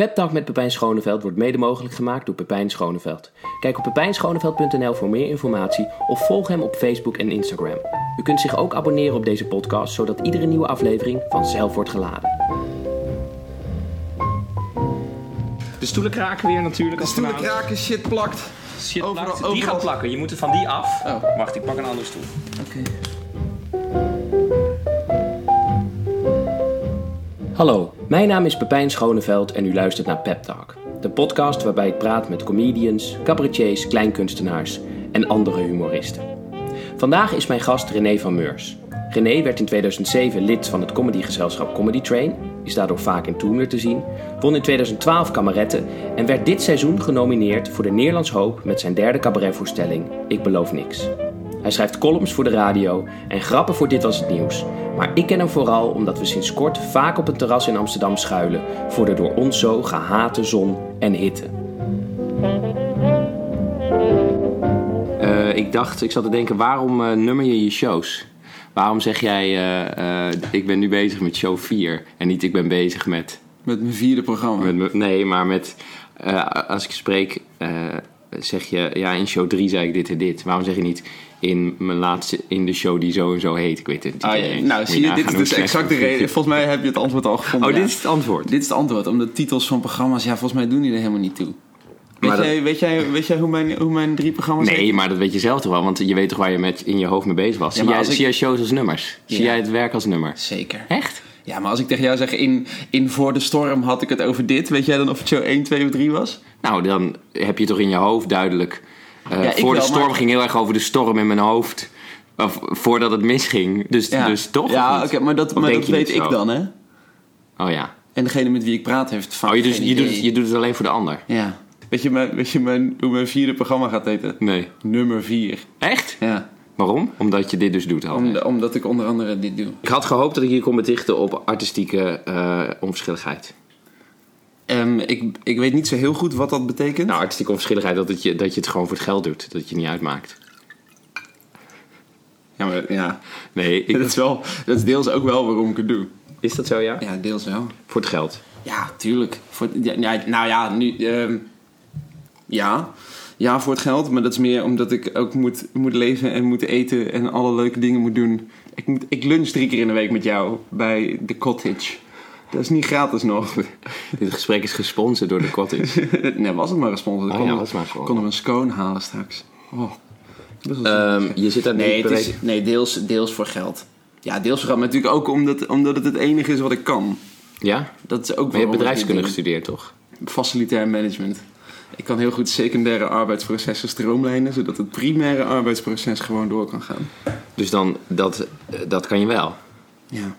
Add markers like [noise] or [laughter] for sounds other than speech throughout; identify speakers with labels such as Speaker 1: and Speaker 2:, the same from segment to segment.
Speaker 1: Pep Talk met Pepijn Schoneveld wordt mede mogelijk gemaakt door Pepijn Schoneveld. Kijk op pepijnschoneveld.nl voor meer informatie of volg hem op Facebook en Instagram. U kunt zich ook abonneren op deze podcast, zodat iedere nieuwe aflevering vanzelf wordt geladen. De stoelen kraken weer natuurlijk.
Speaker 2: De stoelen kraken, shit plakt.
Speaker 1: Shit,
Speaker 2: Overal-
Speaker 1: plakt. Die
Speaker 2: overal.
Speaker 1: gaat plakken. Je moet er van die af.
Speaker 2: Oh.
Speaker 1: Wacht, ik pak een andere stoel.
Speaker 2: Oké.
Speaker 1: Hallo, mijn naam is Pepijn Schoneveld en u luistert naar Pep Talk. De podcast waarbij ik praat met comedians, cabaretiers, kleinkunstenaars en andere humoristen. Vandaag is mijn gast René van Meurs. René werd in 2007 lid van het comedygezelschap Comedy Train, is daardoor vaak in Toemler te zien, won in 2012 Kameretten en werd dit seizoen genomineerd voor de Nederlands Hoop met zijn derde cabaretvoorstelling Ik Beloof Niks. Hij schrijft columns voor de radio en grappen voor Dit Was Het Nieuws. Maar ik ken hem vooral omdat we sinds kort vaak op een terras in Amsterdam schuilen voor de door ons zo gehate zon en hitte. Eh, ik dacht, ik zat te denken, waarom eh, nummer je je shows? Waarom zeg jij, eh, eh, ik ben nu bezig met show 4 en niet ik ben bezig met...
Speaker 2: Met mijn vierde programma.
Speaker 1: met nee, maar met, eh, als ik spreek, eh, zeg je, ja, in show 3 zei ik dit en dit. Waarom zeg je niet in mijn laatste, in de show die zo en zo heet? Ik weet het niet.
Speaker 2: Ah, ja, nou, zie je, dit is dus exact de reden. Volgens mij heb je het antwoord al gevonden.
Speaker 1: Oh,
Speaker 2: ja.
Speaker 1: dit is het antwoord.
Speaker 2: Dit is het antwoord. Omdat titels van programma's, ja, volgens mij doen die er helemaal niet toe. Weet,
Speaker 1: dat-
Speaker 2: jij, weet, jij, weet jij hoe mijn, hoe mijn drie programma's
Speaker 1: Nee, maar dat weet je zelf toch wel, want je weet toch waar je met in je hoofd mee bezig was. Zie, jij,
Speaker 2: ik-
Speaker 1: zie jij shows als nummers? Zie jij het werk als nummer?
Speaker 2: Zeker.
Speaker 1: Echt?
Speaker 2: Ja, maar als ik tegen jou zeg, in, in Voor de Storm had ik het over dit. Weet jij dan of het show 1, 2 of 3 was?
Speaker 1: Nou, dan heb je toch in je hoofd duidelijk. Eh,
Speaker 2: Ja,
Speaker 1: voor de storm
Speaker 2: maar-
Speaker 1: ging heel erg over de storm in mijn hoofd. Of, voordat het misging. Dus, dus toch?
Speaker 2: Ja, oké, maar dat, maar weet ik
Speaker 1: zo?
Speaker 2: dan, hè?
Speaker 1: Oh ja.
Speaker 2: En degene met wie ik praat heeft vaak
Speaker 1: Oh, je, doet,
Speaker 2: geen
Speaker 1: je, doet,
Speaker 2: idee.
Speaker 1: je doet het alleen voor de ander?
Speaker 2: Ja. Weet je, mijn, weet je mijn, hoe mijn vierde programma gaat heten?
Speaker 1: Nee.
Speaker 2: Nummer 4.
Speaker 1: Echt?
Speaker 2: Ja.
Speaker 1: Waarom? Omdat je dit dus doet al.
Speaker 2: Om, omdat ik onder andere dit doe.
Speaker 1: Ik had gehoopt dat ik hier kon betichten op artistieke eh, onverschilligheid.
Speaker 2: Ehm, ik, ik weet niet zo heel goed wat dat betekent.
Speaker 1: Nou, artistieke onverschilligheid, dat, het je, dat je het gewoon voor het geld doet. Dat het je niet uitmaakt.
Speaker 2: Ja, maar ja.
Speaker 1: Nee, ik-
Speaker 2: Dat is, wel, dat is deels ook wel waarom ik het doe.
Speaker 1: is dat zo, ja?
Speaker 2: Ja, deels wel.
Speaker 1: Voor het geld.
Speaker 2: Ja, tuurlijk. Voor, ja, nou ja, nu... ehm, ja. ja, voor het geld. Maar dat is meer omdat ik ook moet, moet leven en moet eten en alle leuke dingen moet doen. Ik, moet, ik lunch drie keer in de week met jou bij The Cottage. Dat is niet gratis nog. [laughs]
Speaker 1: Dit gesprek is gesponsord door de Cottage. [laughs]
Speaker 2: nee, was het maar gesponsord. Ik
Speaker 1: Oh ja, was het maar gesponsord.
Speaker 2: kon hem een scone halen straks. Oh.
Speaker 1: Ehm, je zit daar
Speaker 2: Nee, het is, nee deels, deels voor geld. Ja, deels voor geld. Maar natuurlijk ook omdat, omdat het het enige is wat ik kan.
Speaker 1: Ja?
Speaker 2: Dat is ook
Speaker 1: Maar je hebt bedrijfskunde gestudeerd, toch?
Speaker 2: Facilitair management. Ik kan heel goed secundaire arbeidsprocessen stroomlijnen... zodat het primaire arbeidsproces gewoon door kan gaan.
Speaker 1: Dus dan, dat, dat kan je wel.
Speaker 2: Ja.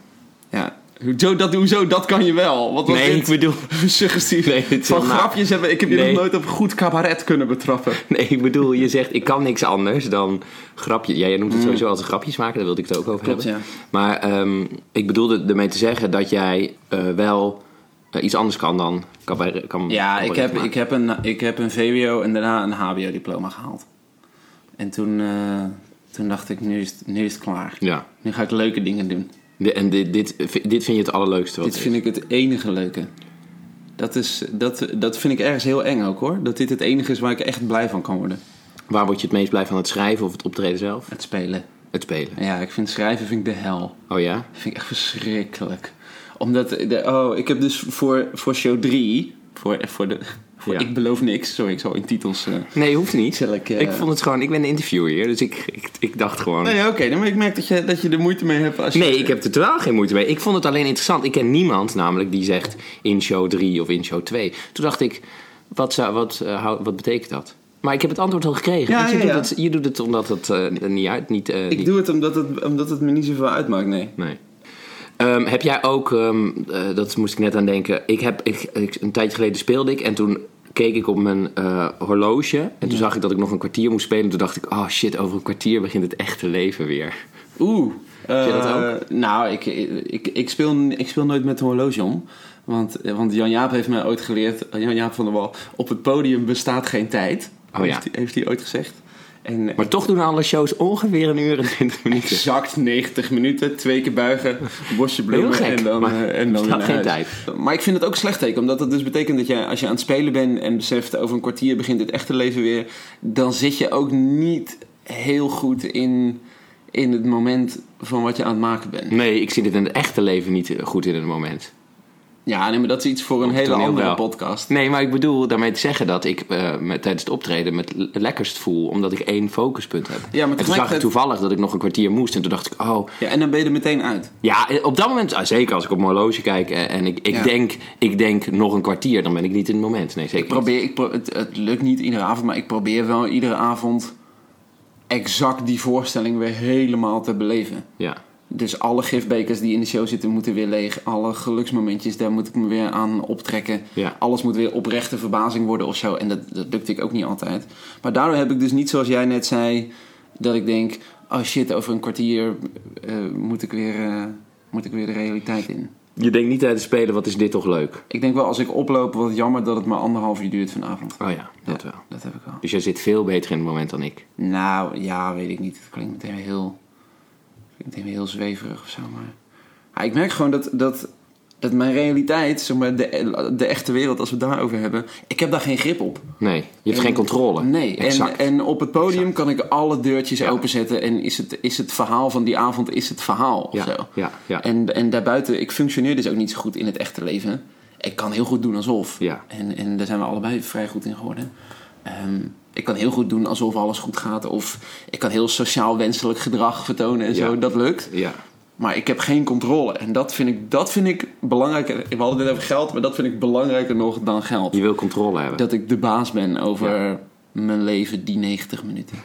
Speaker 2: Ja. Hoezo dat, hoezo, dat kan je wel? Wat was
Speaker 1: Nee,
Speaker 2: dit?
Speaker 1: ik bedoel... [laughs]
Speaker 2: Suggestief.
Speaker 1: Nee,
Speaker 2: Van grapjes hebben... Ik heb je
Speaker 1: Nee.
Speaker 2: nog nooit op goed cabaret kunnen betrappen. [laughs]
Speaker 1: Nee, ik bedoel, je zegt, ik kan niks anders dan grapjes. Ja, jij noemt het sowieso als grapjes maken, daar wilde ik het ook over
Speaker 2: Mm. Klopt,
Speaker 1: hebben.
Speaker 2: ja.
Speaker 1: Maar ehm, ik bedoelde ermee te zeggen dat jij eh, wel eh, iets anders kan dan cabaret. Kan
Speaker 2: Ja, ik heb,
Speaker 1: maken.
Speaker 2: ik, heb een, ik heb een VWO en daarna een HBO-diploma gehaald. En toen, eh, toen dacht ik, nu is, het, nu is het klaar.
Speaker 1: Ja.
Speaker 2: Nu ga ik leuke dingen doen.
Speaker 1: De- en dit, dit, dit vind je het allerleukste wat
Speaker 2: Dit vind ik het enige leuke. Dat, is, dat, dat vind ik ergens heel eng ook hoor. Dat dit het enige is waar ik echt blij van kan worden.
Speaker 1: Waar word je het meest blij van? Het schrijven of het optreden zelf?
Speaker 2: Het spelen.
Speaker 1: Het spelen.
Speaker 2: Ja, ik vind schrijven vind ik de hel.
Speaker 1: Oh ja?
Speaker 2: Dat vind ik echt verschrikkelijk. Omdat, de, oh, ik heb dus voor, voor show 3, voor, voor de, voor
Speaker 1: Ja.
Speaker 2: Ik beloof niks. Sorry, ik zal in titels... eh,
Speaker 1: Nee, hoeft niet.
Speaker 2: Ik, eh,
Speaker 1: Ik vond het gewoon, ik ben de interviewer hier, dus ik, ik, ik dacht gewoon...
Speaker 2: Nee, oké, dan maar ik merk dat je, dat je er moeite mee hebt. Als je
Speaker 1: Nee, ik heb er totaal geen moeite mee. Ik vond het alleen interessant. Ik ken niemand namelijk die zegt in show 3 of in show 2. Toen dacht ik, wat, zou, wat, eh, wat betekent dat? Maar ik heb het antwoord al gekregen.
Speaker 2: Ja,
Speaker 1: je,
Speaker 2: ja,
Speaker 1: doet. Het, je doet het omdat het eh, niet uit... Niet, eh,
Speaker 2: Ik
Speaker 1: niet-
Speaker 2: doe het omdat het, omdat het me niet zoveel uitmaakt, nee.
Speaker 1: Nee. Ehm, heb jij ook, ehm, eh, dat moest ik net aan denken. Ik heb, ik, ik- een tijdje geleden speelde ik en toen keek ik op mijn eh, horloge. En toen zag ik dat ik nog een kwartier moest spelen. En toen dacht ik, oh shit, over een kwartier begint het echte leven weer.
Speaker 2: Oeh.
Speaker 1: je dat
Speaker 2: eh, Nou, ik, ik, ik, speel, ik speel nooit met een horloge om. Want, want Jan-Jaap heeft mij ooit geleerd... Jan-Jaap van der Wal... Op het podium bestaat geen tijd.
Speaker 1: Oh ja.
Speaker 2: heeft, hij- heeft hij ooit gezegd. En
Speaker 1: Maar toch doen alle shows ongeveer een uur en 20 minuten.
Speaker 2: exact 90 minuten, twee keer buigen, bosje bloemen
Speaker 1: gek,
Speaker 2: en dan,
Speaker 1: maar
Speaker 2: eh, en dan
Speaker 1: geen
Speaker 2: huis.
Speaker 1: tijd.
Speaker 2: Maar ik vind het ook slecht teken, omdat dat dus betekent dat je als je aan het spelen bent en beseft over een kwartier begint het echte leven weer, dan zit je ook niet heel goed in, in het moment van wat je aan het maken bent.
Speaker 1: Nee, ik zie dit in het echte leven niet goed in het moment.
Speaker 2: Ja, nee, maar dat is iets voor een
Speaker 1: Op
Speaker 2: hele andere
Speaker 1: wel.
Speaker 2: podcast.
Speaker 1: Nee, maar ik bedoel daarmee te zeggen dat ik eh, met, tijdens het optreden met lekkerst voel, omdat ik één focuspunt heb.
Speaker 2: Ja, maar
Speaker 1: en toen zag ik toevallig dat ik nog een kwartier moest en toen dacht ik, oh,
Speaker 2: Ja, en dan ben je er meteen uit.
Speaker 1: ja, eh, op dat moment, ah, zeker als ik op mijn horloge kijk en, en ik, ik,
Speaker 2: Ja.
Speaker 1: denk, ik denk nog een kwartier, dan ben ik niet in het moment. Nee, zeker
Speaker 2: Ik probeer, ik pro- het, het lukt niet iedere avond, maar ik probeer wel iedere avond exact die voorstelling weer helemaal te beleven.
Speaker 1: Ja.
Speaker 2: Dus alle gifbekers die in de show zitten moeten weer leeg. Alle geluksmomentjes, daar moet ik me weer aan optrekken.
Speaker 1: Ja.
Speaker 2: Alles moet weer oprechte verbazing worden of zo. En dat, dat lukt ik ook niet altijd. Maar daardoor heb ik dus niet zoals jij net zei... dat ik denk, oh shit, over een kwartier eh, moet, ik weer, eh, moet ik weer de realiteit in.
Speaker 1: Je denkt niet tijdens het spelen, wat is dit toch leuk?
Speaker 2: Ik denk wel, als ik oploop, wat jammer dat het maar anderhalf uur duurt vanavond.
Speaker 1: Oh ja, dat wel.
Speaker 2: Dat heb ik wel.
Speaker 1: Dus jij zit veel beter in het moment dan ik.
Speaker 2: Nou, ja, weet ik niet. Het klinkt meteen heel, meteen weer heel zweverig of zo. Maar ja, ik merk gewoon dat, dat, dat mijn realiteit, zeg maar, de, de echte wereld, als we het daarover hebben, ik heb daar geen grip op.
Speaker 1: Nee, je hebt
Speaker 2: En-
Speaker 1: geen controle.
Speaker 2: Nee, en,
Speaker 1: Exact.
Speaker 2: en op het podium kan ik alle deurtjes
Speaker 1: Ja.
Speaker 2: openzetten en is het, is het verhaal van die avond is het verhaal of
Speaker 1: ja,
Speaker 2: zo.
Speaker 1: ja, ja.
Speaker 2: En, en daarbuiten, ik functioneer dus ook niet zo goed in het echte leven. Ik kan heel goed doen alsof.
Speaker 1: Ja.
Speaker 2: En, en daar zijn we allebei vrij goed in geworden. Ehm, ik kan heel goed doen alsof alles goed gaat. Of ik kan heel sociaal wenselijk gedrag vertonen en zo.
Speaker 1: Ja.
Speaker 2: Dat lukt.
Speaker 1: ja.
Speaker 2: Maar ik heb geen controle. En dat vind ik, dat vind ik belangrijker. We hadden het net over geld, maar dat vind ik belangrijker nog dan geld.
Speaker 1: Je wil controle hebben.
Speaker 2: Dat ik de baas ben over mijn leven die 90 minuten.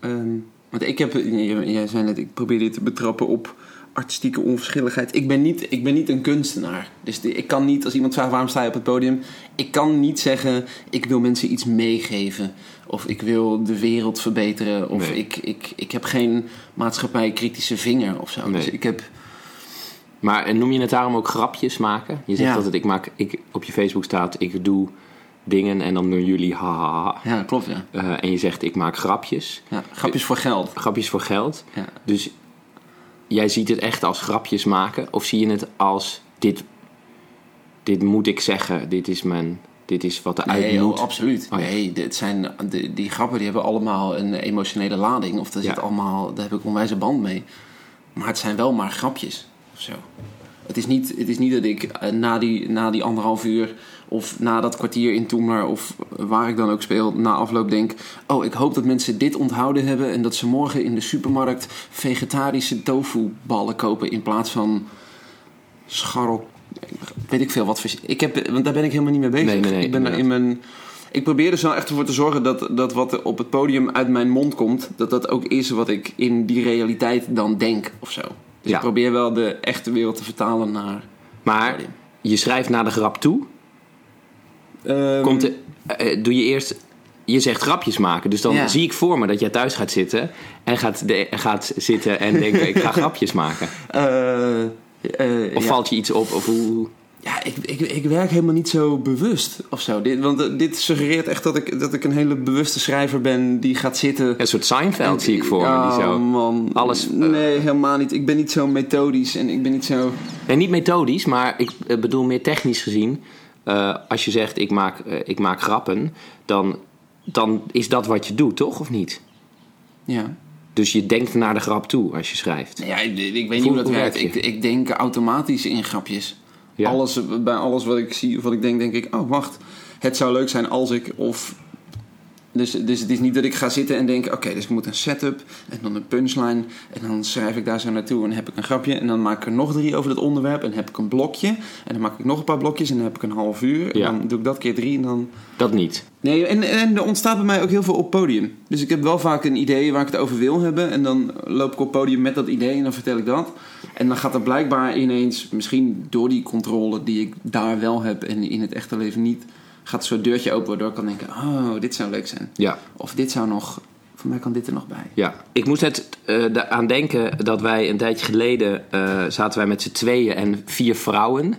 Speaker 2: Ehm, want ik heb, jij jij zei net, ik probeer dit te betrappen op artistieke onverschilligheid. Ik ben niet, ik ben niet een kunstenaar. Dus ik kan niet, als iemand vraagt waarom sta je op het podium, ik kan niet zeggen, ik wil mensen iets meegeven. Of ik wil de wereld verbeteren. Of
Speaker 1: Nee.
Speaker 2: ik, ik, ik heb geen maatschappij-kritische vinger of zo.
Speaker 1: Nee.
Speaker 2: Dus ik heb,
Speaker 1: Maar en noem je het daarom ook grapjes maken? Je zegt
Speaker 2: Ja.
Speaker 1: altijd, ik maak, ik, op je Facebook staat, ik doe dingen en dan doen jullie ha ha ha.
Speaker 2: ja, klopt ja.
Speaker 1: Eh, en je zegt, ik maak grapjes.
Speaker 2: ja grapjes voor geld.
Speaker 1: Grapjes voor geld.
Speaker 2: Ja.
Speaker 1: Dus jij ziet het echt als grapjes maken? Of zie je het als, dit, dit moet ik zeggen, dit is, mijn, dit is wat eruit
Speaker 2: Nee,
Speaker 1: moet?
Speaker 2: oh, absoluut.
Speaker 1: Oh, ja.
Speaker 2: Nee, dit zijn, de, die grappen die hebben allemaal een emotionele lading. Of daar,
Speaker 1: Ja.
Speaker 2: zit allemaal, daar heb ik onwijs een band mee. Maar het zijn wel maar grapjes. Of zo. Het is niet, het is niet dat ik eh, na die, na die anderhalf uur of na dat kwartier in Toemler of waar ik dan ook speel, na afloop denk... Oh, ik hoop dat mensen dit onthouden hebben en dat ze morgen in de supermarkt vegetarische tofu-ballen kopen in plaats van scharrel... Weet ik veel wat voor... Ik heb, want daar ben ik helemaal niet mee bezig.
Speaker 1: Nee, nee, nee,
Speaker 2: ik ben in mijn... Ik probeer er wel echt ervoor te zorgen dat, dat wat er op het podium uit mijn mond komt, dat dat ook is wat ik in die realiteit dan denk of zo. Dus
Speaker 1: Ja.
Speaker 2: ik probeer wel de echte wereld te vertalen naar.
Speaker 1: Maar je schrijft naar de grap toe. Komt de, eh, doe je eerst... Je zegt grapjes maken, dus dan
Speaker 2: Ja.
Speaker 1: zie ik voor me dat jij thuis gaat zitten en gaat, de, gaat zitten en denken: [laughs] ik ga grapjes maken.
Speaker 2: Eh, eh,
Speaker 1: Of
Speaker 2: ja.
Speaker 1: valt je iets op? Of hoe,
Speaker 2: Ja, ik, ik, ik werk helemaal niet zo bewust of zo. Dit, want eh, dit suggereert echt dat ik, dat ik een hele bewuste schrijver ben die gaat zitten.
Speaker 1: een soort Seinfeld zie ik voor me. Die
Speaker 2: Oh,
Speaker 1: zo.
Speaker 2: man.
Speaker 1: Alles, eh,
Speaker 2: Nee, helemaal niet. Ik ben niet zo methodisch en ik ben niet zo.
Speaker 1: Nee, niet methodisch, maar ik bedoel meer technisch gezien. Als je zegt ik maak, ik maak grappen, dan, dan is dat wat je doet, toch? Of niet?
Speaker 2: Ja.
Speaker 1: Dus je denkt naar de grap toe als je schrijft.
Speaker 2: Ja, ik, ik weet niet
Speaker 1: Hoe-
Speaker 2: dat werkt. Ik, ik denk automatisch in grapjes.
Speaker 1: Ja.
Speaker 2: Alles, bij alles wat ik zie of wat ik denk, denk ik... Oh, wacht. Het zou leuk zijn als ik... Of, dus, dus het is niet dat ik ga zitten en denk... Oké, dus ik moet een setup en dan een punchline. En dan schrijf ik daar zo naartoe en heb ik een grapje. En dan maak ik er nog drie over dat onderwerp. En heb ik een blokje. En dan maak ik nog een paar blokjes. En dan heb ik een half uur. En dan doe ik dat keer drie en dan...
Speaker 1: Dat niet.
Speaker 2: Nee, en, en er ontstaat bij mij ook heel veel op podium. Dus ik heb wel vaak een idee waar ik het over wil hebben. En dan loop ik op podium met dat idee en dan vertel ik dat. En dan gaat er blijkbaar ineens, misschien door die controle die ik daar wel heb en in het echte leven niet, gaat zo'n deurtje open waardoor ik kan denken: oh, dit zou leuk zijn.
Speaker 1: Ja.
Speaker 2: Of dit zou nog, voor mij kan dit er nog bij.
Speaker 1: Ja, ik moest net eh, aan denken dat wij een tijdje geleden eh, zaten wij met z'n tweeën en vier vrouwen,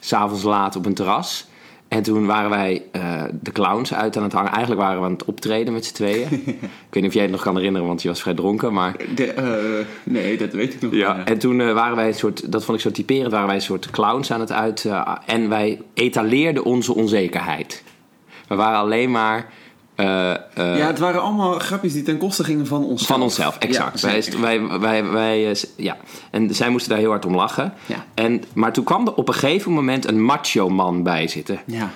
Speaker 1: s'avonds laat op een terras. En toen waren wij eh, de clowns uit aan het hangen. Eigenlijk waren we aan het optreden met z'n tweeën. [laughs] ik weet niet of jij het nog kan herinneren, want je was vrij dronken. Maar
Speaker 2: De, eh, nee, dat weet ik nog
Speaker 1: ja, en toen eh, waren wij een soort, dat vond ik zo typerend, waren wij een soort clowns aan het uit. en wij etaleerden onze onzekerheid. We waren alleen maar eh, eh,
Speaker 2: Ja, het waren allemaal grapjes die ten koste gingen van onszelf.
Speaker 1: van onszelf, exact.
Speaker 2: Ja,
Speaker 1: wij, wij, wij, wij, eh, ja. En zij moesten daar heel hard om lachen.
Speaker 2: Ja.
Speaker 1: En, maar toen kwam er op een gegeven moment een macho man bij zitten.
Speaker 2: Ja,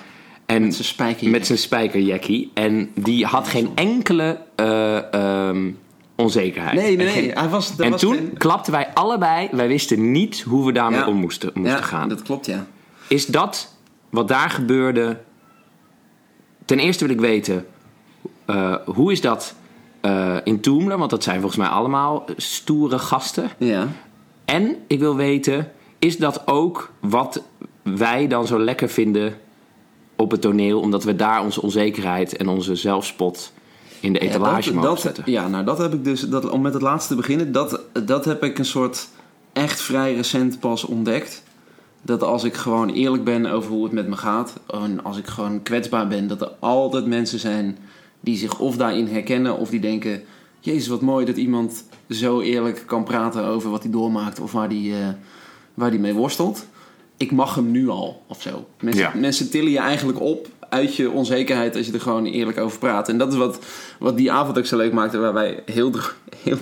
Speaker 1: En
Speaker 2: met zijn spijker.
Speaker 1: met zijn spijkerjackie. En die had geen enkele eh, ehm, onzekerheid.
Speaker 2: Nee, nee,
Speaker 1: En
Speaker 2: nee. Hij was,
Speaker 1: en
Speaker 2: was
Speaker 1: toen
Speaker 2: geen-
Speaker 1: klapten wij allebei. Wij wisten niet hoe we daarmee
Speaker 2: Ja.
Speaker 1: om moesten, moesten
Speaker 2: ja,
Speaker 1: gaan.
Speaker 2: dat klopt, ja.
Speaker 1: Is dat wat daar gebeurde? Ten eerste wil ik weten, eh, hoe is dat eh, in Toemler? Want dat zijn volgens mij allemaal stoere gasten.
Speaker 2: Ja.
Speaker 1: En ik wil weten, is dat ook wat wij dan zo lekker vinden op het toneel? Omdat we daar onze onzekerheid en onze zelfspot in de etalage
Speaker 2: ja,
Speaker 1: mogen zetten.
Speaker 2: ja, nou dat heb ik dus, dat, om met het laatste te beginnen, dat, dat heb ik een soort echt vrij recent pas ontdekt. Dat als ik gewoon eerlijk ben over hoe het met me gaat, en als ik gewoon kwetsbaar ben, dat er altijd mensen zijn die zich of daarin herkennen of die denken: Jezus, wat mooi dat iemand zo eerlijk kan praten over wat hij doormaakt of waar hij, eh, waar hij mee worstelt. Ik mag hem nu al of zo. Mensen,
Speaker 1: Ja.
Speaker 2: mensen tillen je eigenlijk op uit je onzekerheid als je er gewoon eerlijk over praat. En dat is wat, wat die avond ook zo leuk maakte, waar wij heel. [laughs] Heel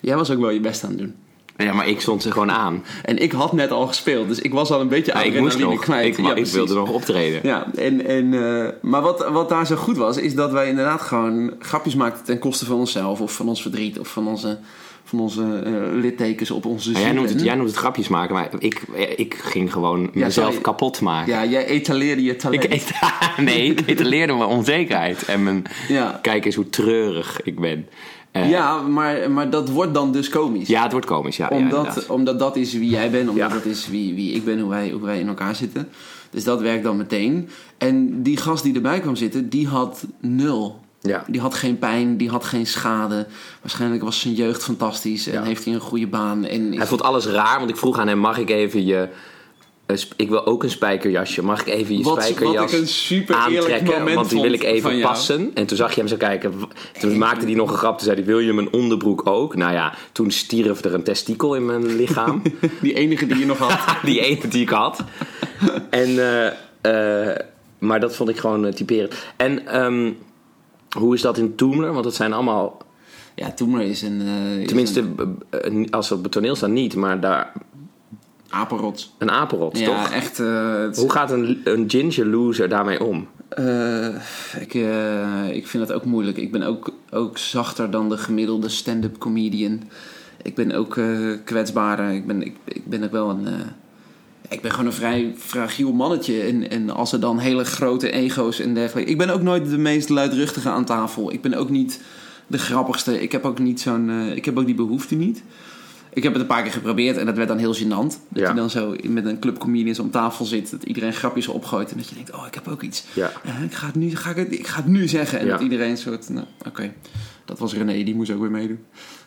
Speaker 2: jij was ook wel je best aan het doen.
Speaker 1: Ja, maar ik stond ze gewoon aan.
Speaker 2: En ik had net al gespeeld, dus ik was al een beetje
Speaker 1: Ja,
Speaker 2: adrenaline
Speaker 1: nog.
Speaker 2: kwijt.
Speaker 1: Ik,
Speaker 2: Ja,
Speaker 1: ik
Speaker 2: precies.
Speaker 1: wilde nog optreden.
Speaker 2: Ja, en, en, eh, maar wat, wat daar zo goed was, is dat wij inderdaad gewoon grapjes maakten ten koste van onszelf, of van ons verdriet, of van onze, van onze eh, littekens op onze
Speaker 1: Maar jij, noemt het, jij noemt het grapjes maken, maar ik, ik ging gewoon mezelf kapot maken.
Speaker 2: Ja, jij etaleerde je talent.
Speaker 1: Ik [laughs] nee, ik etaleerde mijn onzekerheid en mijn... Kijk eens hoe treurig ik ben. Eh,
Speaker 2: Ja, maar, maar dat wordt dan dus komisch.
Speaker 1: ja, het wordt komisch, ja. ja,
Speaker 2: omdat,
Speaker 1: inderdaad.
Speaker 2: omdat dat is wie jij bent, omdat
Speaker 1: Ja.
Speaker 2: dat is wie, wie ik ben, hoe wij, hoe wij in elkaar zitten. Dus dat werkt dan meteen. En die gast die erbij kwam zitten, die had nul.
Speaker 1: Ja.
Speaker 2: Die had geen pijn, die had geen schade. Waarschijnlijk was zijn jeugd fantastisch en
Speaker 1: Ja.
Speaker 2: heeft hij een goede baan. En
Speaker 1: Hij vond alles raar, want ik vroeg aan hem: mag ik even je. Ik wil ook een spijkerjasje. Mag ik even je
Speaker 2: Wat- wat
Speaker 1: spijkerjas
Speaker 2: ik een super eerlijk
Speaker 1: aantrekken?
Speaker 2: moment
Speaker 1: Want die wil ik even passen. En toen zag je hem zo kijken. Toen maakte hij nog een grap. Toen zei hij: Wil je mijn onderbroek ook? Nou ja, toen stierf er een testikel in mijn lichaam. [laughs]
Speaker 2: die enige die je nog had. [laughs]
Speaker 1: die ene die ik had. En, eh, eh, maar dat vond ik gewoon eh, typerend. En ehm, hoe is dat in Toemler? Want het zijn allemaal.
Speaker 2: ja, Toemer is een, eh, is
Speaker 1: Tenminste,
Speaker 2: een
Speaker 1: als ze op het toneel staan, niet. Maar daar
Speaker 2: apenrots.
Speaker 1: een apenrot,
Speaker 2: Ja,
Speaker 1: toch?
Speaker 2: echt. eh,
Speaker 1: Hoe gaat een, een ginger loser daarmee om?
Speaker 2: Eh, ik, eh, ik vind het ook moeilijk. Ik ben ook, ook zachter dan de gemiddelde stand-up comedian. Ik ben ook kwetsbaarder. Ik ben, ik, ik ben ook wel een. ik ben gewoon een vrij fragiel mannetje. En, en als er dan hele grote ego's en dergelijke. Ik ben ook nooit de meest luidruchtige aan tafel. Ik ben ook niet de grappigste. Ik heb ook niet zo'n. ik heb ook die behoefte niet. Ik heb het een paar keer geprobeerd en dat werd dan heel gênant. Dat
Speaker 1: Ja.
Speaker 2: je dan zo met een club comedians om tafel zit. Dat iedereen grapjes opgooit. En dat je denkt, oh, ik heb ook iets.
Speaker 1: Ja.
Speaker 2: Ja, ik, ga het nu, ga ik, het, ik ga het nu zeggen. En
Speaker 1: Ja.
Speaker 2: dat iedereen soort, nou, oké. Dat was René, die moest ook weer meedoen.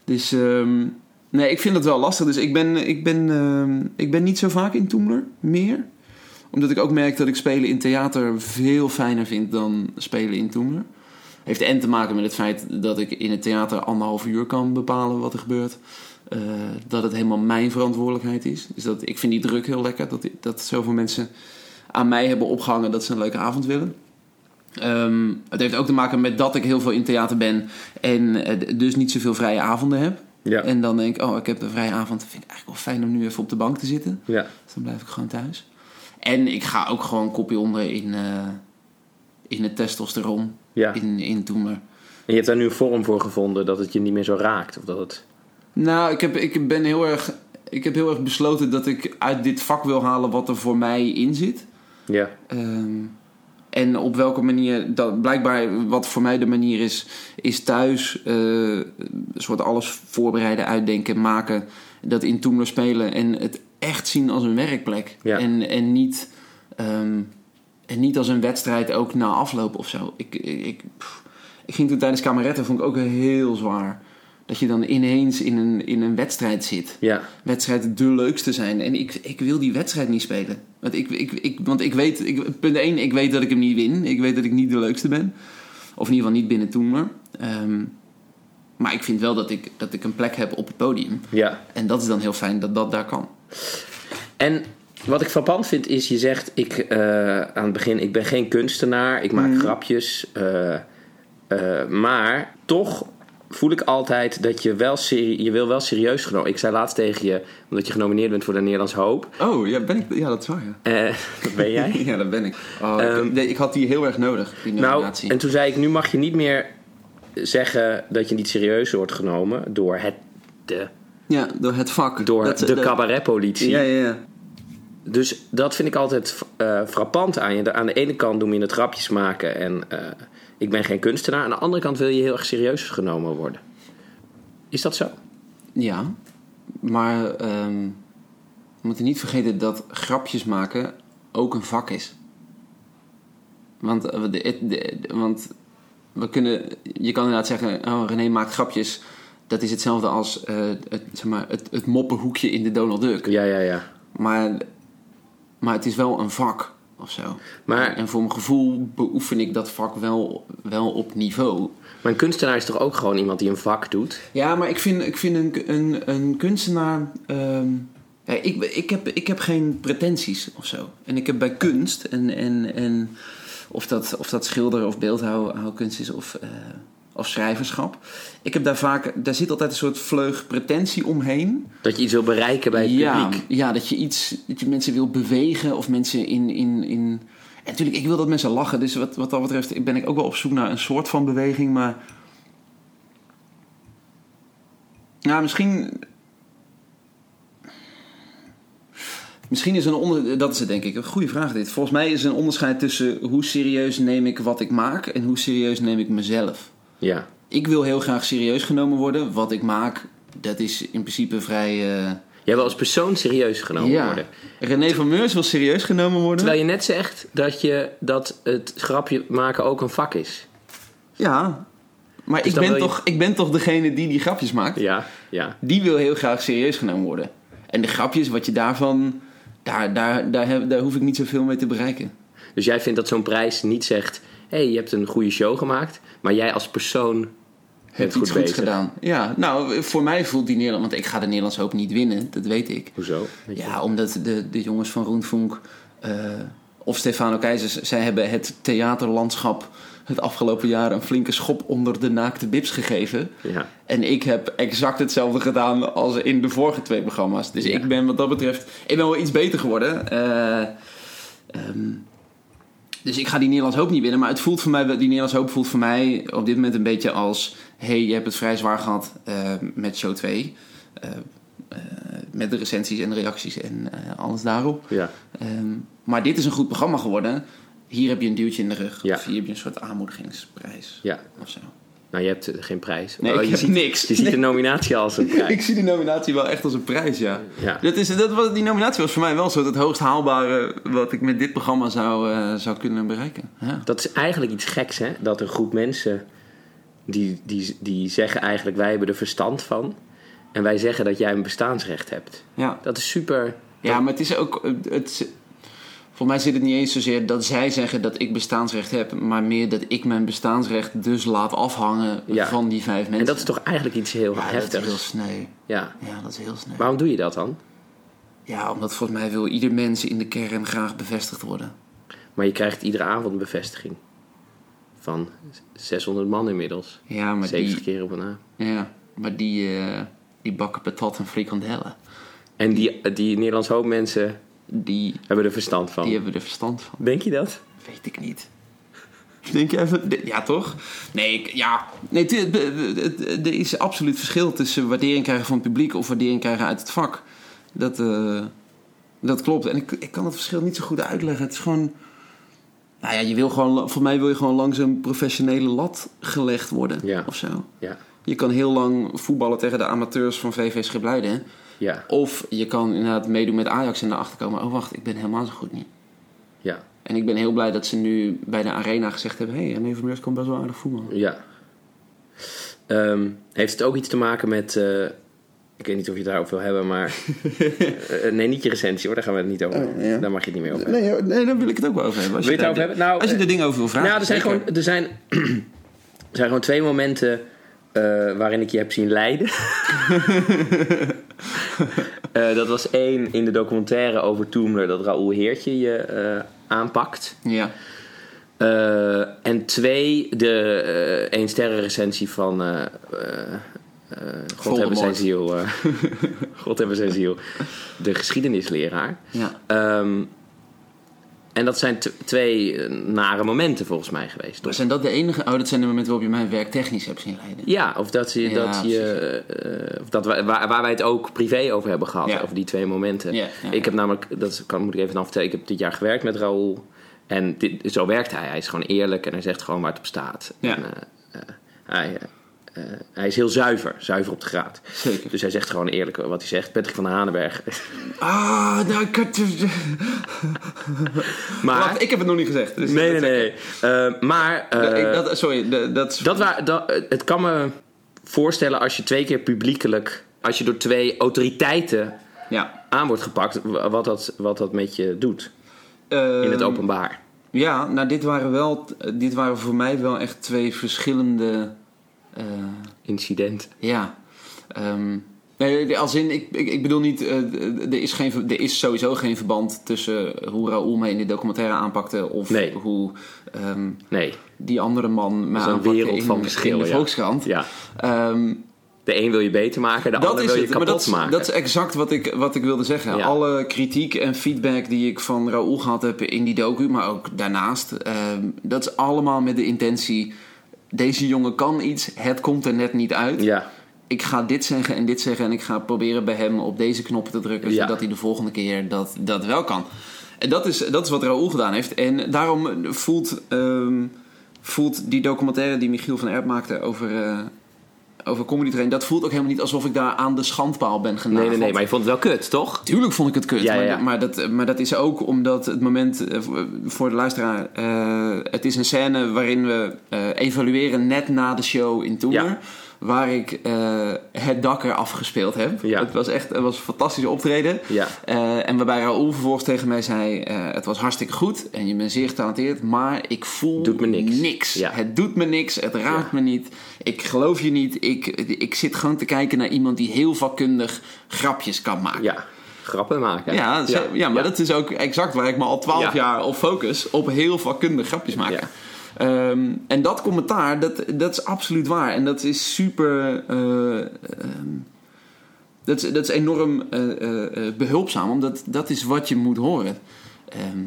Speaker 2: Dus, ehm, nee, ik vind dat wel lastig. Dus ik ben, ik ben, ehm, ik ben niet zo vaak in Toemler meer. Omdat ik ook merk dat ik spelen in theater veel fijner vind dan spelen in Toemler. Heeft en te maken met het feit dat ik in het theater anderhalf uur kan bepalen wat er gebeurt. Eh, dat het helemaal mijn verantwoordelijkheid is. Dus dat, ik vind die druk heel lekker. Dat, dat zoveel mensen aan mij hebben opgehangen dat ze een leuke avond willen. Ehm, het heeft ook te maken met dat ik heel veel in theater ben en eh, dus niet zoveel vrije avonden heb.
Speaker 1: Ja.
Speaker 2: En dan denk ik, oh, ik heb een vrije avond. Vind ik eigenlijk wel fijn om nu even op de bank te zitten.
Speaker 1: Ja.
Speaker 2: Dus dan blijf ik gewoon thuis. En ik ga ook gewoon kopje onder in, eh, in het testosteron
Speaker 1: ja.
Speaker 2: in, in Toemer.
Speaker 1: En je hebt daar nu een vorm voor gevonden dat het je niet meer zo raakt. Of dat het...
Speaker 2: Nou, ik heb, ik ben heel erg. Ik heb heel erg besloten dat ik uit dit vak wil halen wat er voor mij in zit.
Speaker 1: Ja.
Speaker 2: Ehm, en op welke manier, dat, blijkbaar wat voor mij de manier is, is thuis eh, een soort alles voorbereiden, uitdenken, maken. Dat in Toemler spelen en het echt zien als een werkplek.
Speaker 1: Ja.
Speaker 2: En, en, niet, ehm, en niet als een wedstrijd ook na afloop of zo. Ik, ik, ik, ging toen tijdens kameretten, vond ik ook heel zwaar. Dat je dan ineens in een, in een wedstrijd zit.
Speaker 1: Ja.
Speaker 2: Wedstrijd de leukste zijn. En ik, ik wil die wedstrijd niet spelen. Want ik, ik, ik, want ik weet, ik, punt 1, ik weet dat ik hem niet win. Ik weet dat ik niet de leukste ben. Of in ieder geval niet binnen Toemer. Ehm maar ik vind wel dat ik, dat ik een plek heb op het podium.
Speaker 1: ja.
Speaker 2: En dat is dan heel fijn dat dat daar kan.
Speaker 1: En wat ik frappant vind is, je zegt ik, eh, aan het begin, ik ben geen kunstenaar, ik maak grapjes. eh, eh, maar toch voel ik altijd dat je wel, serie, je wil wel serieus genomen. Ik zei laatst tegen je, omdat je genomineerd bent voor de Nederlands Hoop.
Speaker 2: Oh, ja, ben ik, ja dat is waar, ja.
Speaker 1: Eh, dat ben jij? [laughs]
Speaker 2: Ja, dat ben ik. Oh,
Speaker 1: Ehm,
Speaker 2: ik, nee, ik had die heel erg nodig, die
Speaker 1: Nou,
Speaker 2: nominatie.
Speaker 1: en toen zei ik, nu mag je niet meer zeggen dat je niet serieus wordt genomen door, het, de,
Speaker 2: ja, door het vak.
Speaker 1: door
Speaker 2: Dat-
Speaker 1: de cabaretpolitie.
Speaker 2: Ja, ja, ja.
Speaker 1: Dus dat vind ik altijd eh, frappant aan je. Aan de ene kant noem je het grapjes maken en eh, ik ben geen kunstenaar. Aan de andere kant wil je heel erg serieus genomen worden. Is dat zo?
Speaker 2: Ja, maar ehm, we moeten niet vergeten dat grapjes maken ook een vak is. Want, eh, de, het- de- want we kunnen, je kan inderdaad zeggen, oh, René maakt grapjes. Dat is hetzelfde als eh, het, zeg maar, het, het moppenhoekje in de Donald Duck.
Speaker 1: Ja, ja, ja.
Speaker 2: Maar, maar het is wel een vak of zo.
Speaker 1: Maar-
Speaker 2: en voor mijn gevoel beoefen ik dat vak wel, wel op niveau.
Speaker 1: Maar een kunstenaar is toch ook gewoon iemand die een vak doet?
Speaker 2: Ja, maar ik vind, ik vind een, een, een kunstenaar. ja, ik, ik, heb, ik heb geen pretenties of zo. En ik heb bij kunst, en, en, en of, dat, of dat schilder of beeldhouwkunst is of, eh, of schrijverschap. Ik heb daar vaak, daar zit altijd een soort vleug pretentie omheen.
Speaker 1: Dat je iets wil bereiken bij het
Speaker 2: ja,
Speaker 1: publiek.
Speaker 2: ja, dat je iets, dat je mensen wil bewegen of mensen in. in, in en natuurlijk, ik wil dat mensen lachen. Dus wat, wat dat betreft ben ik ook wel op zoek naar een soort van beweging. Maar. Nou, misschien. Misschien is een onder... Dat is het denk ik. Een goede vraag dit. Volgens mij is er een onderscheid tussen hoe serieus neem ik wat ik maak en hoe serieus neem ik mezelf.
Speaker 1: Ja.
Speaker 2: Ik wil heel graag serieus genomen worden. Wat ik maak, dat is in principe vrij. eh,
Speaker 1: Jij wil als persoon serieus genomen worden.
Speaker 2: René van Meurs wil serieus genomen worden.
Speaker 1: Terwijl je net zegt dat, je, dat het grapje maken ook een vak is.
Speaker 2: Ja, maar
Speaker 1: Dus
Speaker 2: ik, ben
Speaker 1: je-
Speaker 2: toch, ik ben toch degene die die grapjes maakt.
Speaker 1: Ja, ja.
Speaker 2: Die wil heel graag serieus genomen worden. En de grapjes, wat je daarvan. Daar, daar, daar, heb- daar hoef ik niet zoveel mee te bereiken.
Speaker 1: Dus jij vindt dat zo'n prijs niet zegt... hey, je hebt een goede show gemaakt... maar jij als persoon
Speaker 2: Heb
Speaker 1: bent
Speaker 2: iets
Speaker 1: goed
Speaker 2: gedaan. Ja, nou, voor mij voelt die Nederland. Want ik ga de Nederlandse Hoop niet winnen, dat weet ik.
Speaker 1: Hoezo? Weet?
Speaker 2: Ja, omdat de, de jongens van Roentvonk eh, of Stefano Keizers, zij hebben het theaterlandschap het afgelopen jaar een flinke schop onder de naakte bips gegeven.
Speaker 1: Ja.
Speaker 2: En ik heb exact hetzelfde gedaan als in de vorige twee programma's. Dus
Speaker 1: Ja.
Speaker 2: ik ben wat dat betreft, ik ben wel iets beter geworden. Ehm, dus ik ga die Nederlands Hoop niet winnen. Maar het voelt voor mij, die Nederlands Hoop voelt voor mij op dit moment een beetje als... hey, je hebt het vrij zwaar gehad eh, met show 2. Eh, eh, met de recensies en de reacties en alles daarop.
Speaker 1: Ja.
Speaker 2: Ehm, maar dit is een goed programma geworden. Hier heb je een duwtje in de rug.
Speaker 1: Ja.
Speaker 2: Of hier heb je een soort aanmoedigingsprijs.
Speaker 1: ja.
Speaker 2: Of zo.
Speaker 1: Nou, je hebt geen prijs.
Speaker 2: Nee,
Speaker 1: Oh, je ziet,
Speaker 2: niks.
Speaker 1: Je ziet de nominatie als een prijs.
Speaker 2: Ik zie de nominatie wel echt als een prijs, ja.
Speaker 1: Ja.
Speaker 2: Dat is, dat, was- die nominatie was voor mij wel zo het hoogst haalbare wat ik met dit programma zou, eh, zou kunnen bereiken. Ja.
Speaker 1: Dat is eigenlijk iets geks, hè? Dat een groep mensen die, die, die zeggen eigenlijk wij hebben er verstand van. En wij zeggen dat jij een bestaansrecht hebt.
Speaker 2: Ja.
Speaker 1: Dat is super.
Speaker 2: ja, maar het is ook. Het- voor mij zit het niet eens zozeer dat zij zeggen dat ik bestaansrecht heb, maar meer dat ik mijn bestaansrecht dus laat afhangen
Speaker 1: Ja.
Speaker 2: van die vijf mensen.
Speaker 1: En dat is toch eigenlijk iets heel
Speaker 2: ja, dat is
Speaker 1: heftigs.
Speaker 2: heel sneu.
Speaker 1: Ja.
Speaker 2: Ja, dat is heel sneu.
Speaker 1: Waarom doe je dat dan?
Speaker 2: Ja, omdat volgens mij wil ieder mens in de kern graag bevestigd worden.
Speaker 1: Maar je krijgt iedere avond een bevestiging. Van 600 man inmiddels.
Speaker 2: Ja, maar
Speaker 1: 70
Speaker 2: die,
Speaker 1: keer op een na.
Speaker 2: ja, maar die, eh, die bakken patat en frikandellen.
Speaker 1: En die, die Nederlands hoop mensen
Speaker 2: Die,
Speaker 1: hebben er verstand van.
Speaker 2: die hebben er verstand van.
Speaker 1: Denk je dat?
Speaker 2: Weet ik niet. Denk je even... de- Ja, toch? Nee, ik, ja. Nee, er is absoluut verschil tussen waardering krijgen van het publiek of waardering krijgen uit het vak. Dat, eh, dat klopt. En ik, ik kan het verschil niet zo goed uitleggen. Het is gewoon... Nou ja, je wil gewoon... Voor mij wil je gewoon langs een professionele lat gelegd worden.
Speaker 1: Ja.
Speaker 2: Of zo.
Speaker 1: Ja.
Speaker 2: Je kan heel lang voetballen tegen de amateurs van VV Schipluiden.
Speaker 1: Ja.
Speaker 2: Of je kan inderdaad meedoen met Ajax en erachter komen... Oh, wacht, ik ben helemaal zo goed niet.
Speaker 1: Ja.
Speaker 2: En ik ben heel blij dat ze nu bij de Arena gezegd hebben... hé, hey, René Vermeers kan best wel aardig voetballen.
Speaker 1: Ja. Ehm, heeft het ook iets te maken met... eh, ik weet niet of je het daarover wil hebben, maar... [laughs] Eh, nee, niet je recensie hoor, daar gaan we het niet over hebben.
Speaker 2: Oh, ja.
Speaker 1: Daar mag je het niet meer over hebben.
Speaker 2: Nee, nee, daar wil ik het ook wel over hebben. Als
Speaker 1: Wil je het over hebben? Nou,
Speaker 2: als je
Speaker 1: eh,
Speaker 2: er dingen over wil vragen.
Speaker 1: Nou, er zijn,
Speaker 2: zeker.
Speaker 1: gewoon, er zijn, er zijn gewoon twee momenten eh, waarin ik je heb zien lijden. [laughs] [laughs] Eh, dat was één in de documentaire over Toomler dat Raoul Heertje je eh, aanpakt.
Speaker 2: Ja.
Speaker 1: Eh, en twee, de één sterren recensie van God hebben zijn ziel. [laughs] God hebben zijn ziel. De geschiedenisleraar.
Speaker 2: Ja.
Speaker 1: Ehm, en dat zijn twee eh, nare momenten volgens mij geweest.
Speaker 2: Maar
Speaker 1: Toch?
Speaker 2: zijn dat de enige... Oh, dat zijn de momenten waarop je mij werktechnisch hebt zien leiden.
Speaker 1: Ja, of dat, je,
Speaker 2: Ja,
Speaker 1: dat, je, eh, of dat waar, waar wij het ook privé over hebben gehad.
Speaker 2: Ja.
Speaker 1: Over die twee momenten.
Speaker 2: Ja,
Speaker 1: ik heb namelijk, dat kan, moet ik even dan vertellen, ik heb dit jaar gewerkt met Raoul. En dit, zo werkt hij. Hij is gewoon eerlijk en hij zegt gewoon waar het op staat.
Speaker 2: Ja.
Speaker 1: En, eh, hij, eh, hij is heel zuiver, zuiver op de graad.
Speaker 2: Zeker.
Speaker 1: Dus hij zegt gewoon eerlijk wat hij zegt. Patrick van den Hanenberg.
Speaker 2: Ah, nou, ik had...
Speaker 1: maar,
Speaker 2: Wacht, ik heb het nog niet gezegd. Dus
Speaker 1: nee, nee, nee. Eh, maar eh,
Speaker 2: dat, sorry, dat, dat,
Speaker 1: Dat wa- dat, het kan me voorstellen als je twee keer publiekelijk, als je door twee autoriteiten
Speaker 2: ja.
Speaker 1: aan wordt gepakt, wat dat, wat dat met je doet in het
Speaker 2: Ehm,
Speaker 1: openbaar.
Speaker 2: Ja, nou, dit waren wel... Dit waren voor mij wel echt twee verschillende... eh,
Speaker 1: Incident.
Speaker 2: Ja. ehm, nee, als in, ik, ik, ik bedoel niet, eh, er, is geen, er is sowieso geen verband tussen hoe Raoul mij in de documentaire aanpakte of
Speaker 1: Nee.
Speaker 2: hoe ehm,
Speaker 1: Nee,
Speaker 2: die andere man me aanpakte
Speaker 1: wereld
Speaker 2: in,
Speaker 1: van verschil,
Speaker 2: in de
Speaker 1: ja.
Speaker 2: Volkskrant.
Speaker 1: ja.
Speaker 2: Ehm,
Speaker 1: De een wil je beter maken, de
Speaker 2: dat
Speaker 1: ander wil je
Speaker 2: het,
Speaker 1: kapot
Speaker 2: dat,
Speaker 1: maken.
Speaker 2: dat is exact wat ik, wat ik wilde zeggen.
Speaker 1: Ja.
Speaker 2: Alle kritiek en feedback die ik van Raoul gehad heb in die docu, maar ook daarnaast, dat is allemaal met de intentie: deze jongen kan iets, het komt er net niet uit.
Speaker 1: ja,
Speaker 2: ik ga dit zeggen en dit zeggen en ik ga proberen bij hem op deze knoppen te drukken,
Speaker 1: Ja.
Speaker 2: zodat hij de volgende keer dat, dat wel kan. En dat is, dat is wat Raoul gedaan heeft. En daarom voelt, ehm, voelt die documentaire die Michiel van Erp maakte over, eh over Comedy Train, dat voelt ook helemaal niet alsof ik daar aan de schandpaal ben genageld.
Speaker 1: nee, nee, nee, maar je vond het wel kut, toch?
Speaker 2: Tuurlijk vond ik het kut.
Speaker 1: Ja,
Speaker 2: maar,
Speaker 1: ja.
Speaker 2: Maar, dat, maar dat is ook omdat het moment eh, voor de luisteraar. eh, het is een scène waarin we eh, evalueren net na de show in Toemer.
Speaker 1: Ja.
Speaker 2: Waar ik eh, het dak eraf gespeeld heb.
Speaker 1: Ja.
Speaker 2: Het was echt het was een fantastische optreden.
Speaker 1: Ja.
Speaker 2: Eh, en waarbij Raoul vervolgens tegen mij zei: eh, Het was hartstikke goed en je bent zeer getalenteerd, maar ik voel
Speaker 1: Doet me niks. Ja.
Speaker 2: Het doet me niks, het raakt me niet. Ik geloof je niet. Ik, ik zit gewoon te kijken naar iemand die heel vakkundig grapjes kan maken.
Speaker 1: Ja, grappen maken.
Speaker 2: Ja, ja, maar dat is ook exact waar ik me al twaalf
Speaker 1: Ja.
Speaker 2: jaar op focus. Op heel vakkundig grapjes maken. Ehm, en dat commentaar, dat, dat is absoluut waar. En dat is super... eh, ehm, dat, is, dat is enorm eh, eh, eh, behulpzaam. Omdat dat is wat je moet horen. Ehm,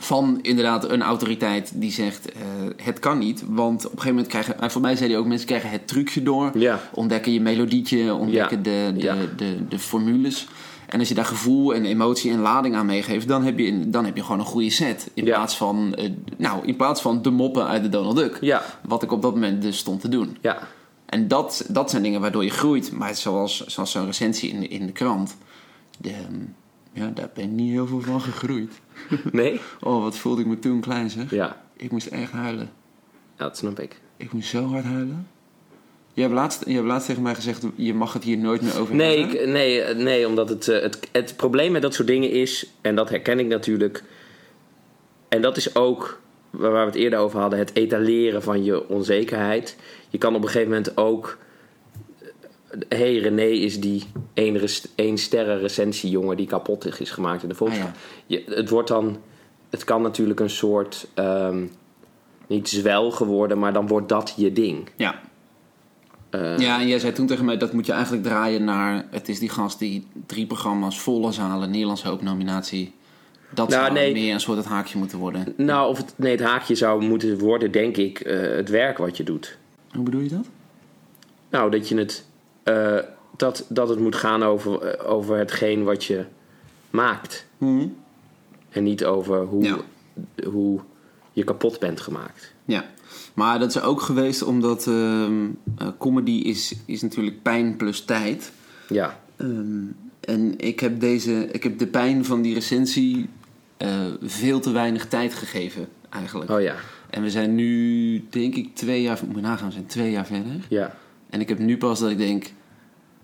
Speaker 2: van inderdaad een autoriteit die zegt... het kan niet. Want op een gegeven moment krijgen... en voor mij zei hij ook... mensen krijgen het trucje door.
Speaker 1: Ja.
Speaker 2: Ontdekken je melodietje. Ontdekken
Speaker 1: Ja.
Speaker 2: de, de,
Speaker 1: Ja.
Speaker 2: de, de formules. En als je daar gevoel en emotie en lading aan meegeeft, dan heb je, dan heb je gewoon een goede set. In,
Speaker 1: Ja.
Speaker 2: plaats van, eh, nou, in plaats van de moppen uit de Donald Duck.
Speaker 1: Ja,
Speaker 2: Wat ik op dat moment dus stond te doen.
Speaker 1: ja.
Speaker 2: En dat, dat zijn dingen waardoor je groeit. Maar zoals, zoals zo'n recensie in de, in de krant. De, ehm, ja, daar ben ik niet heel veel van gegroeid. [laughs]
Speaker 1: Nee?
Speaker 2: Oh, wat voelde ik me toen klein zeg.
Speaker 1: Ja,
Speaker 2: Ik moest echt huilen.
Speaker 1: ja dat snap ik.
Speaker 2: Ik moest zo hard huilen. Je hebt laatst, je hebt laatst tegen mij gezegd, je mag het hier nooit meer over
Speaker 1: Nee,
Speaker 2: hebben.
Speaker 1: ik, nee, eh, nee omdat het, eh, het, het probleem met dat soort dingen is, en dat herken ik natuurlijk, en dat is ook waar we het eerder over hadden, het etaleren van je onzekerheid. Je kan op een gegeven moment ook, hé hey, René is die één, één sterren recensiejongen die kapot is gemaakt in de Volkskrant.
Speaker 2: Ah,
Speaker 1: het wordt dan, het kan natuurlijk een soort, ehm, niet zwel geworden, maar dan wordt dat je ding.
Speaker 2: Ja.
Speaker 1: Eh,
Speaker 2: Ja, en jij zei toen tegen mij dat moet je eigenlijk draaien naar. Het is die gast die drie programma's volle zalen, Nederlands Hoop nominatie. Dat
Speaker 1: Nou,
Speaker 2: zou
Speaker 1: nee.
Speaker 2: meer een soort het haakje moeten worden.
Speaker 1: Nou, of het, nee, het haakje zou moeten worden, denk ik, eh, het werk wat je doet.
Speaker 2: Hoe bedoel je dat?
Speaker 1: Nou, dat je het. eh, dat, dat het moet gaan over, over hetgeen wat je maakt. En niet over hoe,
Speaker 2: Ja.
Speaker 1: hoe je kapot bent gemaakt.
Speaker 2: Ja. Maar dat is ook geweest omdat ehm, eh, comedy is, is natuurlijk pijn plus tijd.
Speaker 1: Ja,
Speaker 2: Ehm, en ik heb, deze, ik heb de pijn van die recensie eh, veel te weinig tijd gegeven. eigenlijk.
Speaker 1: Oh ja,
Speaker 2: En we zijn nu, denk ik, twee jaar... Moet nagaan, we zijn twee jaar verder.
Speaker 1: ja,
Speaker 2: En ik heb nu pas dat ik denk...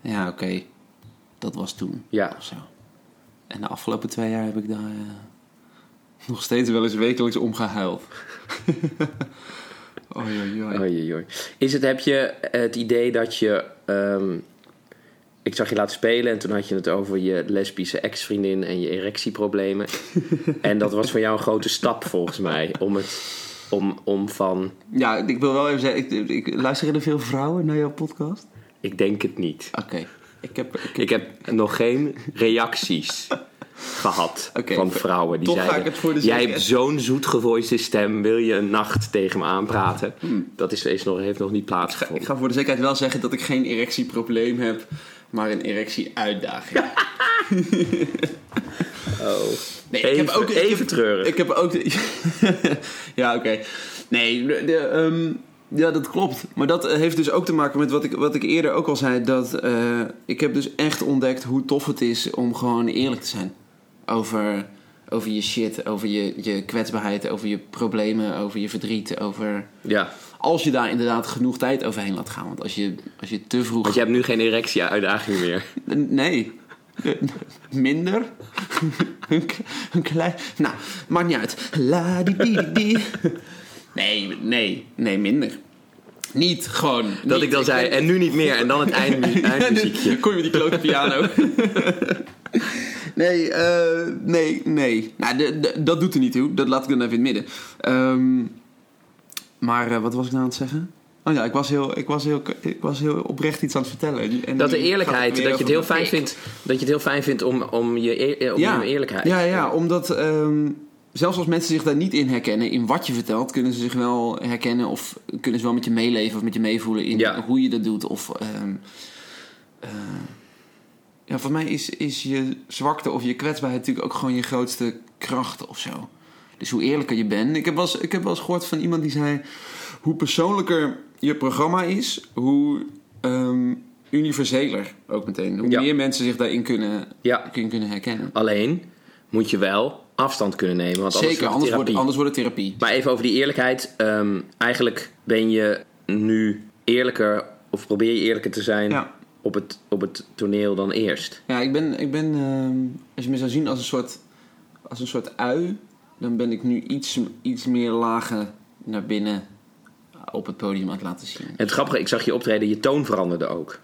Speaker 2: Ja, oké. dat was toen.
Speaker 1: ja.
Speaker 2: Of zo. En de afgelopen twee jaar heb ik daar... eh, nog steeds wel eens wekelijks om gehuild. [laughs] oei.
Speaker 1: Is het, heb je het idee dat je... ehm, ik zag je laten spelen en toen had je het over je lesbische ex-vriendin en je erectieproblemen. [laughs] en dat was voor jou een grote stap volgens mij. Om, het, om, om van...
Speaker 2: Ja, ik wil wel even zeggen... Ik, ik, luisteren er veel vrouwen naar jouw podcast?
Speaker 1: Ik denk het niet.
Speaker 2: Oké. Ik heb... Ik,
Speaker 1: Ik heb nog geen reacties [laughs] gehad van vrouwen die zeiden...
Speaker 2: ik
Speaker 1: Jij hebt zo'n zoetgevoiste stem, wil je een nacht tegen me aanpraten? Dat is, is nog, heeft nog niet
Speaker 2: ik, ga,
Speaker 1: plaatsgevonden.
Speaker 2: ik ga voor de zekerheid wel zeggen dat ik geen erectieprobleem heb... maar een erectie-uitdaging. [laughs] [laughs]
Speaker 1: Oh.
Speaker 2: Nee, ik
Speaker 1: even,
Speaker 2: heb ook- ik
Speaker 1: even treurig.
Speaker 2: Ik heb ook... [laughs] ja, oké. Nee, de, de, ehm, ja, dat klopt. Maar dat eh, heeft dus ook te maken met wat ik, wat ik eerder ook al zei. Dat eh, ik heb dus echt ontdekt hoe tof het is om gewoon eerlijk te zijn. Over, over je shit, over je, je kwetsbaarheid, over je problemen, over je verdriet. Over...
Speaker 1: Ja,
Speaker 2: Als je daar inderdaad genoeg tijd overheen laat gaan. Want als je, als je te vroeg...
Speaker 1: want je hebt nu geen erectie-uitdaging meer. [laughs]
Speaker 2: Nee. Minder. een, klein... Nou, maakt niet uit. La di di di. Nee, nee, nee, minder. Niet gewoon...
Speaker 1: Dat
Speaker 2: niet.
Speaker 1: ik dan zei, en nu niet meer. En dan het eindmu- [laughs] eindmuziekje.
Speaker 2: Kom je met die klote piano. [laughs] nee, eh, nee, nee. Nou, de, de- dat doet er niet toe. Dat laat ik dan even in het midden. Ehm, maar eh, wat was ik nou aan het zeggen? Oh ja, ik was heel, ik was heel, ik was heel oprecht iets aan het vertellen. En
Speaker 1: Dat de eerlijkheid, dat je het heel fijn vindt, dat je het heel fijn vindt om, om je, eer- om je eerlijkheid.
Speaker 2: Ja, ja, omdat ehm, zelfs als mensen zich daar niet in herkennen, in wat je vertelt, kunnen ze zich wel herkennen of kunnen ze wel met je meeleven of met je meevoelen in
Speaker 1: Ja.
Speaker 2: hoe je dat doet. Of, ehm, eh, ja, voor mij is, is je zwakte of je kwetsbaarheid natuurlijk ook gewoon je grootste kracht of zo. Dus hoe eerlijker je bent. Ik heb wel eens, ik heb wel eens gehoord van iemand die zei: hoe persoonlijker je programma is, hoe ehm, universeler ook meteen. Hoe
Speaker 1: Ja.
Speaker 2: meer mensen zich daarin kunnen,
Speaker 1: Ja.
Speaker 2: kunnen, kunnen herkennen.
Speaker 1: Alleen moet je wel afstand kunnen nemen. Want
Speaker 2: Zeker, anders wordt, anders wordt het therapie.
Speaker 1: Maar even over die eerlijkheid. Ehm, eigenlijk ben je nu eerlijker, of probeer je eerlijker te zijn
Speaker 2: Ja.
Speaker 1: Op, het, op het toneel dan eerst.
Speaker 2: Ja, ik ben, ik ben ehm, als je me zou zien als een soort, als een soort ui, dan ben ik nu iets, iets meer lagen naar binnen op het podium aan het laten zien.
Speaker 1: En het grappige, ik zag je optreden, je toon veranderde ook.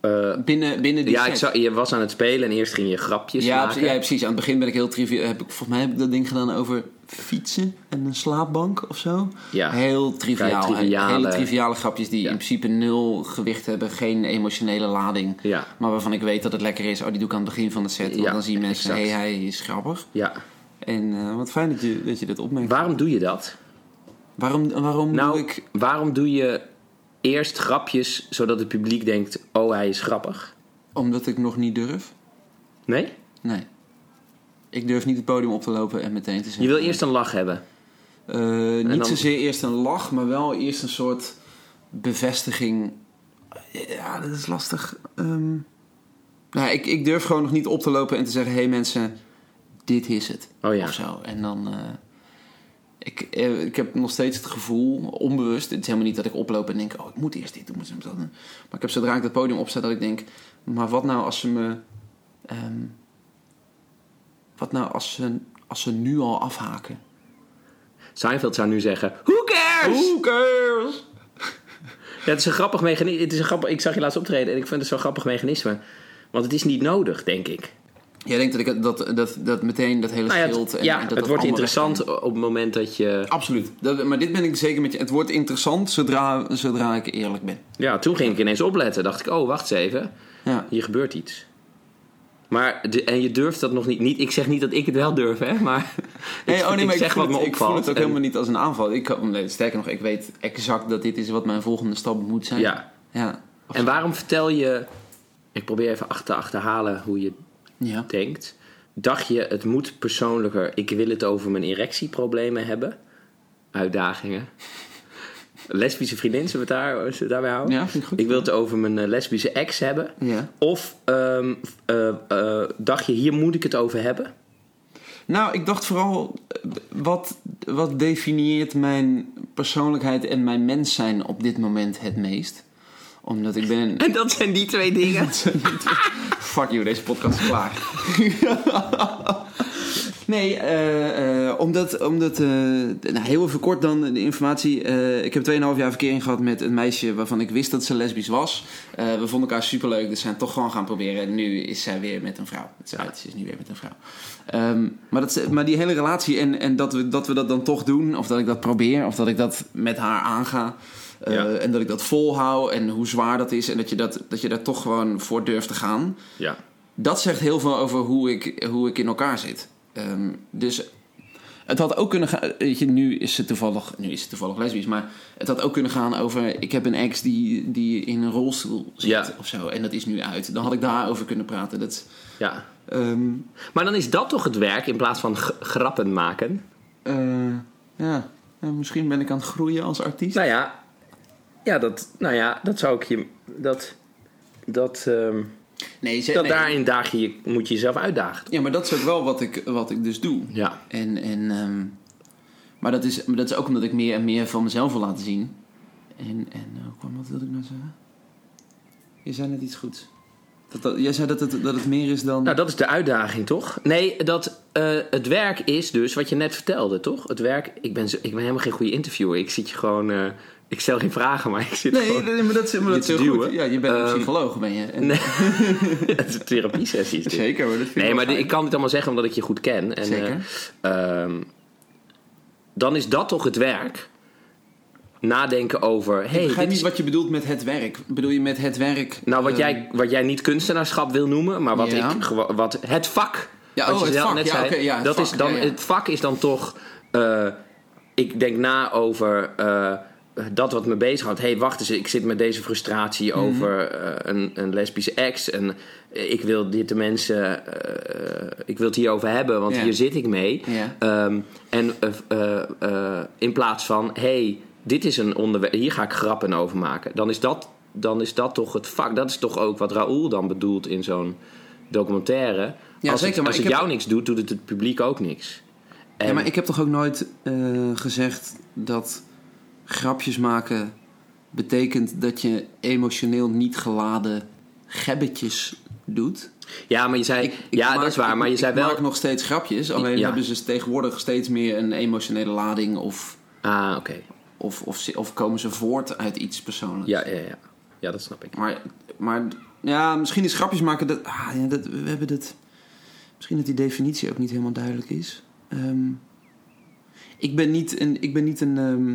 Speaker 1: Eh,
Speaker 2: Binnen, binnen die
Speaker 1: ja,
Speaker 2: set.
Speaker 1: ik zag, je was aan het spelen en eerst ging je grapjes
Speaker 2: ja,
Speaker 1: maken.
Speaker 2: precies, ja, precies. Aan het begin ben ik heel triviaal. Heb ik, volgens mij heb ik dat ding gedaan over fietsen en een slaapbank of zo.
Speaker 1: Ja.
Speaker 2: Heel triviaal.
Speaker 1: Triviale-
Speaker 2: Hele triviale grapjes die
Speaker 1: Ja.
Speaker 2: in principe nul gewicht hebben, geen emotionele lading.
Speaker 1: Ja,
Speaker 2: Maar waarvan ik weet dat het lekker is. Oh, die doe ik aan het begin van de set. Want
Speaker 1: Ja,
Speaker 2: dan zien mensen, hé, hey, hij is grappig.
Speaker 1: ja.
Speaker 2: En eh, wat fijn dat je, dat je dit opmerkt.
Speaker 1: Waarom doe je dat?
Speaker 2: Waarom, waarom
Speaker 1: Nou,
Speaker 2: doe ik...
Speaker 1: waarom doe je eerst grapjes zodat het publiek denkt: oh, hij is grappig?
Speaker 2: Omdat ik nog niet durf?
Speaker 1: Nee?
Speaker 2: Nee. Ik durf niet het podium op te lopen en meteen te zeggen...
Speaker 1: Je wil eerst een lach hebben.
Speaker 2: Eh, niet
Speaker 1: dan-
Speaker 2: zozeer eerst een lach, maar wel eerst een soort bevestiging. Ja, dat is lastig. Ehm, nou, ik, ik durf gewoon nog niet op te lopen en te zeggen: hé hey mensen, dit is het.
Speaker 1: Oh ja.
Speaker 2: Of zo. En dan. eh, ik, eh, ik heb nog steeds het gevoel, onbewust. Het is helemaal niet dat ik oploop en denk: oh, ik moet eerst dit doen. moet eerst dat doen. Maar ik heb zodra ik het podium opzet, dat ik denk: maar wat nou als ze me. ehm, wat nou als ze, als ze nu al afhaken?
Speaker 1: Seinfeld zou nu zeggen: Who cares?
Speaker 2: Who cares?
Speaker 1: Ja, het is een grappig mechanisme. Het is een grappig, ik zag je laatst optreden en ik vind het zo'n grappig mechanisme. Want het is niet nodig, denk ik.
Speaker 2: Jij denkt dat ik dat, dat, dat meteen dat hele
Speaker 1: Nou ja,
Speaker 2: schild...
Speaker 1: het,
Speaker 2: en,
Speaker 1: ja,
Speaker 2: en dat
Speaker 1: het
Speaker 2: dat
Speaker 1: wordt interessant op het moment dat je...
Speaker 2: Absoluut. Dat, maar dit ben ik zeker met je... Het wordt interessant zodra, zodra ik eerlijk ben.
Speaker 1: Ja, toen ging ik ineens opletten. Dacht ik, oh, wacht eens even.
Speaker 2: Ja.
Speaker 1: Hier gebeurt iets. Maar, de, en je durft dat nog niet, niet... Ik zeg niet dat ik het wel durf, hè. Maar [laughs]
Speaker 2: Nee,
Speaker 1: ik,
Speaker 2: oh nee,
Speaker 1: ik
Speaker 2: maar
Speaker 1: zeg
Speaker 2: ik,
Speaker 1: wat me
Speaker 2: het, ik voel
Speaker 1: opvalt.
Speaker 2: het ook
Speaker 1: En-
Speaker 2: helemaal niet als een aanval. Ik, kan- nee, sterker nog, ik weet exact dat dit is wat mijn volgende stap moet zijn.
Speaker 1: Ja.
Speaker 2: Ja.
Speaker 1: En waarom vertel je... Ik probeer even achter te achterhalen hoe je
Speaker 2: Ja.
Speaker 1: denkt. Dacht je, het moet persoonlijker... Ik wil het over mijn erectieproblemen hebben. Uitdagingen. Lesbische vriendin, zullen we het, daar, zullen we het daarbij houden?
Speaker 2: Ja, vind ik goed.
Speaker 1: Ik wil het over mijn eh, lesbische ex hebben.
Speaker 2: Ja.
Speaker 1: Of ehm, eh, eh, dacht je, hier moet ik het over hebben?
Speaker 2: Nou, ik dacht vooral, wat, wat definieert mijn persoonlijkheid en mijn mens zijn op dit moment het meest? Omdat ik ben...
Speaker 1: En [laughs] dat zijn die twee dingen. [laughs]
Speaker 2: Fuck you, deze podcast is klaar. [laughs] nee, eh, eh, omdat, omdat eh, nou, heel even kort dan de informatie. Ik heb 2,5 jaar verkering gehad met een meisje waarvan ik wist dat ze lesbisch was. We vonden elkaar superleuk, dus zijn toch gewoon gaan proberen. En nu is zij weer met een vrouw. Het is uit, ze is nu weer met een vrouw. Ehm, maar, dat, maar die hele relatie en, en dat, we, dat we dat dan toch doen, of dat ik dat probeer, of dat ik dat met haar aanga.
Speaker 1: Ja.
Speaker 2: En dat ik dat volhou en hoe zwaar dat is en dat je, dat, dat je daar toch gewoon voor durft te gaan
Speaker 1: Ja.
Speaker 2: dat zegt heel veel over hoe ik, hoe ik in elkaar zit. Ehm, dus het had ook kunnen gaan. Weet je, nu is ze toevallig, nu is ze toevallig lesbisch, maar het had ook kunnen gaan over. Ik heb een ex die, die in een rolstoel zit
Speaker 1: Ja.
Speaker 2: of zo, en dat is nu uit. Dan had ik daarover kunnen praten. Dat,
Speaker 1: ja.
Speaker 2: ehm,
Speaker 1: Maar dan is dat toch het werk in plaats van grappen maken?
Speaker 2: eh, ja, misschien ben ik aan het groeien als artiest.
Speaker 1: Nou ja, ja, dat, nou ja, dat zou ik je. Dat, dat, ehm,
Speaker 2: nee, ze,
Speaker 1: dat
Speaker 2: nee.
Speaker 1: daarin daag je, moet je jezelf uitdagen.
Speaker 2: Ja, maar dat is ook wel wat ik, wat ik dus doe.
Speaker 1: Ja.
Speaker 2: En, en, ehm, maar, dat is, maar dat is ook omdat ik meer en meer van mezelf wil laten zien. En, en eh, hoe kwam wat wilde ik nou zeggen? Je zei net iets goeds. Dat, dat, jij zei dat het, dat het meer is dan...
Speaker 1: Nou, dat is de uitdaging, toch? Nee, dat eh, het werk is dus wat je net vertelde, toch? Het werk, ik ben, zo, ik ben helemaal geen goede interviewer. Ik zit je gewoon, eh, ik stel geen vragen, maar ik zit
Speaker 2: nee,
Speaker 1: gewoon...
Speaker 2: nee, maar dat, is- maar dat is heel goed. Ja, je bent een
Speaker 1: Ehm,
Speaker 2: psycholoog, ben je. En- [laughs]
Speaker 1: Nee, [laughs] het is een therapie-sessie.
Speaker 2: Zeker, maar dat vind ik
Speaker 1: Nee, maar
Speaker 2: fijn.
Speaker 1: ik kan dit allemaal zeggen omdat ik je goed ken. En,
Speaker 2: Zeker.
Speaker 1: eh, ehm, dan is dat toch het werk? Nadenken over...
Speaker 2: Ik
Speaker 1: Hey,
Speaker 2: begrijp
Speaker 1: dit
Speaker 2: niet
Speaker 1: is,
Speaker 2: wat je bedoelt met het werk. Bedoel je met het werk...
Speaker 1: nou, wat,
Speaker 2: eh,
Speaker 1: jij, wat jij niet kunstenaarschap wil noemen, maar wat
Speaker 2: Ja.
Speaker 1: ik wat het vak.
Speaker 2: Ja,
Speaker 1: wat
Speaker 2: oh,
Speaker 1: je
Speaker 2: het vak.
Speaker 1: net
Speaker 2: Ja,
Speaker 1: zei,
Speaker 2: ja, het
Speaker 1: dat
Speaker 2: vak.
Speaker 1: is dan. Het vak is dan toch. eh, ik denk na over eh, dat wat me bezighoudt. Hé, hey, wacht eens, ik zit met deze frustratie
Speaker 2: Mhm.
Speaker 1: over eh, een, een lesbische ex. En ik wil dit de mensen. eh, ik wil het hierover hebben, want hier zit ik mee. Ehm, en eh, eh, eh, in plaats van, hey, dit is een onderwerp, hier ga ik grappen over maken. Dan is dat, dan is dat toch het vak. Dat is toch ook wat Raoul dan bedoelt in zo'n documentaire.
Speaker 2: Ja,
Speaker 1: als
Speaker 2: zeker,
Speaker 1: het, als
Speaker 2: ik
Speaker 1: het
Speaker 2: heb-
Speaker 1: jou niks doet, doet het het publiek ook niks. En,
Speaker 2: Ja, maar ik heb toch ook nooit eh, gezegd dat grapjes maken betekent dat je emotioneel niet geladen gebbetjes doet.
Speaker 1: ja, maar je zei,
Speaker 2: Ik- ik
Speaker 1: ja,
Speaker 2: maak-
Speaker 1: dat is waar,
Speaker 2: ik-
Speaker 1: maar je
Speaker 2: ik
Speaker 1: zei wel.
Speaker 2: maak nog steeds grapjes, alleen
Speaker 1: Ja.
Speaker 2: hebben ze tegenwoordig steeds meer een emotionele lading of,
Speaker 1: Ah, oké.
Speaker 2: of, of, of komen ze voort uit iets persoonlijks.
Speaker 1: Ja, ja, ja. Ja, dat snap ik.
Speaker 2: Maar, maar ja, misschien is grapjes maken dat, ah, ja, dat we hebben dat. Misschien dat die definitie ook niet helemaal duidelijk is. Ehm, ik ben niet een. Ik ben niet een ehm,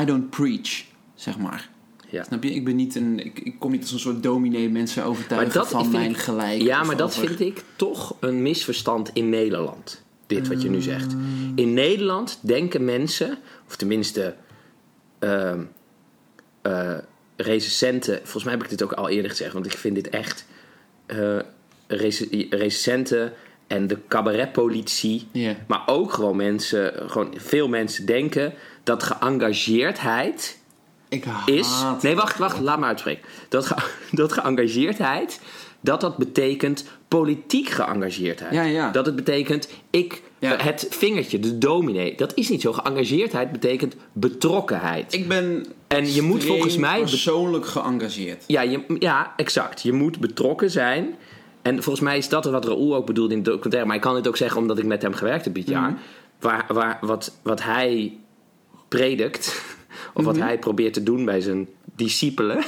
Speaker 2: I don't preach, zeg maar.
Speaker 1: Ja.
Speaker 2: Snap je? Ik ben niet een. Ik, ik kom niet als een soort dominee mensen overtuigen
Speaker 1: dat
Speaker 2: van mijn
Speaker 1: ik-
Speaker 2: gelijk.
Speaker 1: Ja, maar dat
Speaker 2: over-
Speaker 1: vind ik toch een misverstand in Nederland. Dit wat je nu zegt.
Speaker 2: Ah.
Speaker 1: In Nederland denken mensen, of tenminste eh, recensenten, volgens mij heb ik dit ook al eerder gezegd, want ik vind dit echt rec- recensenten en de cabaretpolitie, maar ook gewoon mensen, gewoon veel mensen denken dat geëngageerdheid
Speaker 2: Ik
Speaker 1: is.
Speaker 2: haat
Speaker 1: Nee, wacht, wacht, laat me uitspreken. Dat, ge, [laughs] dat geëngageerdheid, dat dat betekent politiek geëngageerdheid.
Speaker 2: Ja, ja.
Speaker 1: Dat het betekent, ik,
Speaker 2: Ja.
Speaker 1: het vingertje, de dominee. Dat is niet zo. Geëngageerdheid betekent betrokkenheid.
Speaker 2: Ik ben.
Speaker 1: En je moet volgens mij
Speaker 2: persoonlijk geëngageerd.
Speaker 1: ja, je, ja, exact. Je moet betrokken zijn. En volgens mij is dat wat Raoul ook bedoelde in de documentaire. Maar ik kan dit ook zeggen omdat ik met hem gewerkt heb dit jaar. Waar, waar, wat, wat hij predikt, of wat hij probeert te doen bij zijn discipelen. [laughs]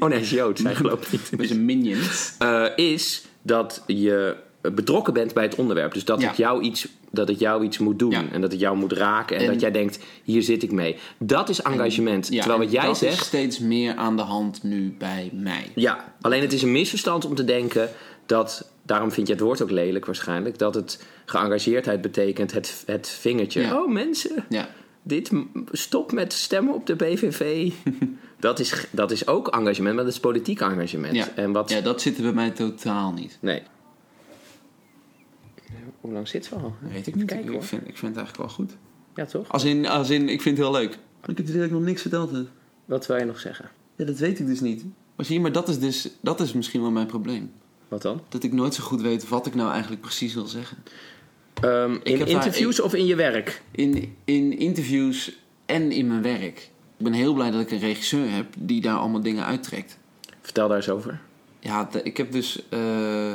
Speaker 1: oh nee, hij is Joods, hij gelooft niet.
Speaker 2: Met zijn minions.
Speaker 1: Eh, is dat je betrokken bent bij het onderwerp. Dus dat,
Speaker 2: Ja.
Speaker 1: het, jou iets, dat het jou iets moet doen.
Speaker 2: Ja.
Speaker 1: En dat het jou moet raken. En,
Speaker 2: En-
Speaker 1: dat jij denkt, hier zit ik mee. Dat is engagement.
Speaker 2: Ja,
Speaker 1: Terwijl
Speaker 2: en
Speaker 1: wat jij
Speaker 2: dat
Speaker 1: zegt...
Speaker 2: is steeds meer aan de hand nu bij mij.
Speaker 1: Ja, alleen het is een misverstand om te denken dat, daarom vind je het woord ook lelijk waarschijnlijk, dat het geëngageerdheid betekent het, het vingertje. Oh mensen,
Speaker 2: Ja.
Speaker 1: Dit stop met stemmen op de PVV. [laughs] dat, is, dat is ook engagement, maar dat is politiek engagement.
Speaker 2: Ja.
Speaker 1: En wat,
Speaker 2: ja, dat zit er bij mij totaal niet.
Speaker 1: Nee. Hoe lang zit ze al?
Speaker 2: Weet ik niet. Ik,
Speaker 1: hoor.
Speaker 2: vind, ik vind het eigenlijk wel goed.
Speaker 1: Ja, toch?
Speaker 2: Als in, als in ik vind het heel leuk. Ik heb dat ik nog niks verteld heb.
Speaker 1: Wat wil je nog zeggen?
Speaker 2: Ja, dat weet ik dus niet. Maar zie je, maar dat is dus dat is misschien wel mijn probleem.
Speaker 1: Wat dan?
Speaker 2: Dat ik nooit zo goed weet wat ik nou eigenlijk precies wil zeggen.
Speaker 1: Ehm, in
Speaker 2: daar-
Speaker 1: interviews of in je werk?
Speaker 2: In, in interviews en in mijn werk. Ik ben heel blij dat ik een regisseur heb die daar allemaal dingen uittrekt.
Speaker 1: Vertel daar eens over.
Speaker 2: Ja, ik heb dus eh,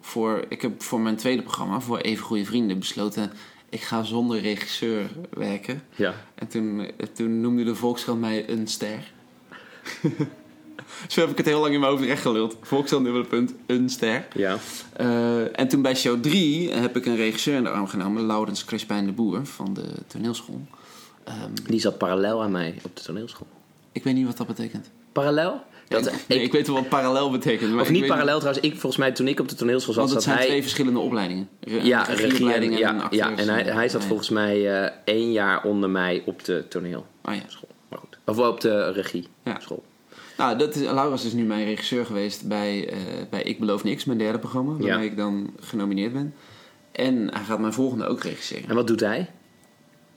Speaker 2: voor, ik heb voor mijn tweede programma, voor Even Goede Vrienden, besloten... ik ga zonder regisseur werken.
Speaker 1: Ja.
Speaker 2: En toen, toen noemde de Volkskrant mij een ster. [laughs] [laughs] Zo heb ik het heel lang in mijn hoofd recht geluld. Punt, een ster.
Speaker 1: Ja.
Speaker 2: Eh, en toen bij show 3 heb ik een regisseur in de arm genomen, Laurens Crispijn de Boer van de toneelschool. Ehm,
Speaker 1: Die zat parallel aan mij op de toneelschool.
Speaker 2: ik weet niet wat dat betekent.
Speaker 1: Parallel? Dat,
Speaker 2: ik, nee, ik weet wel wat parallel betekent. Maar
Speaker 1: of niet parallel trouwens. Ik, volgens mij toen ik op de toneelschool zat,
Speaker 2: Want het
Speaker 1: zat
Speaker 2: zijn
Speaker 1: hij...
Speaker 2: twee verschillende opleidingen. Re-
Speaker 1: ja,
Speaker 2: regieopleiding
Speaker 1: regie en,
Speaker 2: en
Speaker 1: ja,
Speaker 2: acteurs.
Speaker 1: ja, en hij, hij zat volgens mij eh, één jaar onder mij op de toneelschool.
Speaker 2: Oh ja.
Speaker 1: Maar goed. Of op de regie
Speaker 2: Ja.
Speaker 1: school.
Speaker 2: Nou, dat is, Laurens is nu mijn regisseur geweest bij, eh, bij Ik Beloof Niks, mijn derde programma. Waarmee
Speaker 1: Ja.
Speaker 2: ik dan genomineerd ben. En hij gaat mijn volgende ook regisseren.
Speaker 1: En wat doet hij?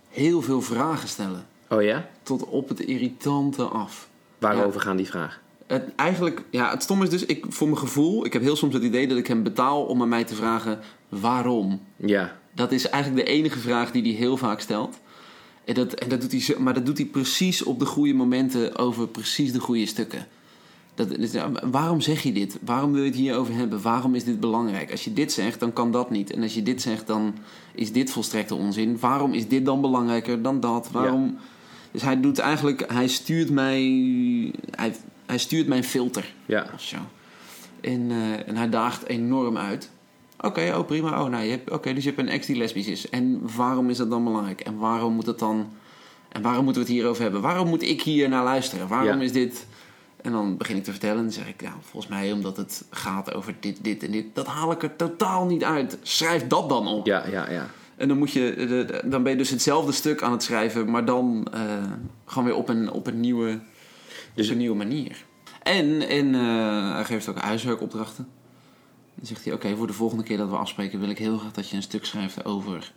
Speaker 2: Heel veel vragen stellen.
Speaker 1: Oh ja?
Speaker 2: Tot op het irritante af.
Speaker 1: Waarover gaan die vragen?
Speaker 2: Het, eigenlijk, ja, het stom is dus, ik, voor mijn gevoel, ik heb heel soms het idee dat ik hem betaal om aan mij te vragen waarom.
Speaker 1: Ja.
Speaker 2: Dat is eigenlijk de enige vraag die hij heel vaak stelt. En dat, en dat doet hij zo, maar dat doet hij precies op de goede momenten over precies de goede stukken. Dat, waarom zeg je dit? Waarom wil je het hierover hebben? Waarom is dit belangrijk? Als je dit zegt, dan kan dat niet. En als je dit zegt, dan is dit volstrekte onzin. Waarom is dit dan belangrijker dan dat? Waarom? Dus hij doet eigenlijk, hij stuurt mij, hij, hij stuurt mijn filter
Speaker 1: Ja.
Speaker 2: of zo. En, eh, en hij daagt enorm uit. Oké, oh prima. Oh, nou, je hebt, oké, dus je hebt een ex die lesbisch is. En waarom is dat dan belangrijk? En waarom moet het dan... En waarom moeten we het hierover hebben? Waarom moet ik hier naar luisteren? Waarom
Speaker 1: Ja.
Speaker 2: is dit... En dan begin ik te vertellen en dan zeg ik... Nou, volgens mij omdat het gaat over dit, dit en dit. Dat haal ik er totaal niet uit. Schrijf dat dan op.
Speaker 1: Ja, ja, ja.
Speaker 2: En dan, moet je, de- de- dan ben je dus hetzelfde stuk aan het schrijven... maar dan eh, gewoon weer op een, op een, nieuwe, dus een nieuwe manier. En, en eh, hij geeft ook huiswerkopdrachten. Dan zegt hij, oké, voor de volgende keer dat we afspreken... wil ik heel graag dat je een stuk schrijft over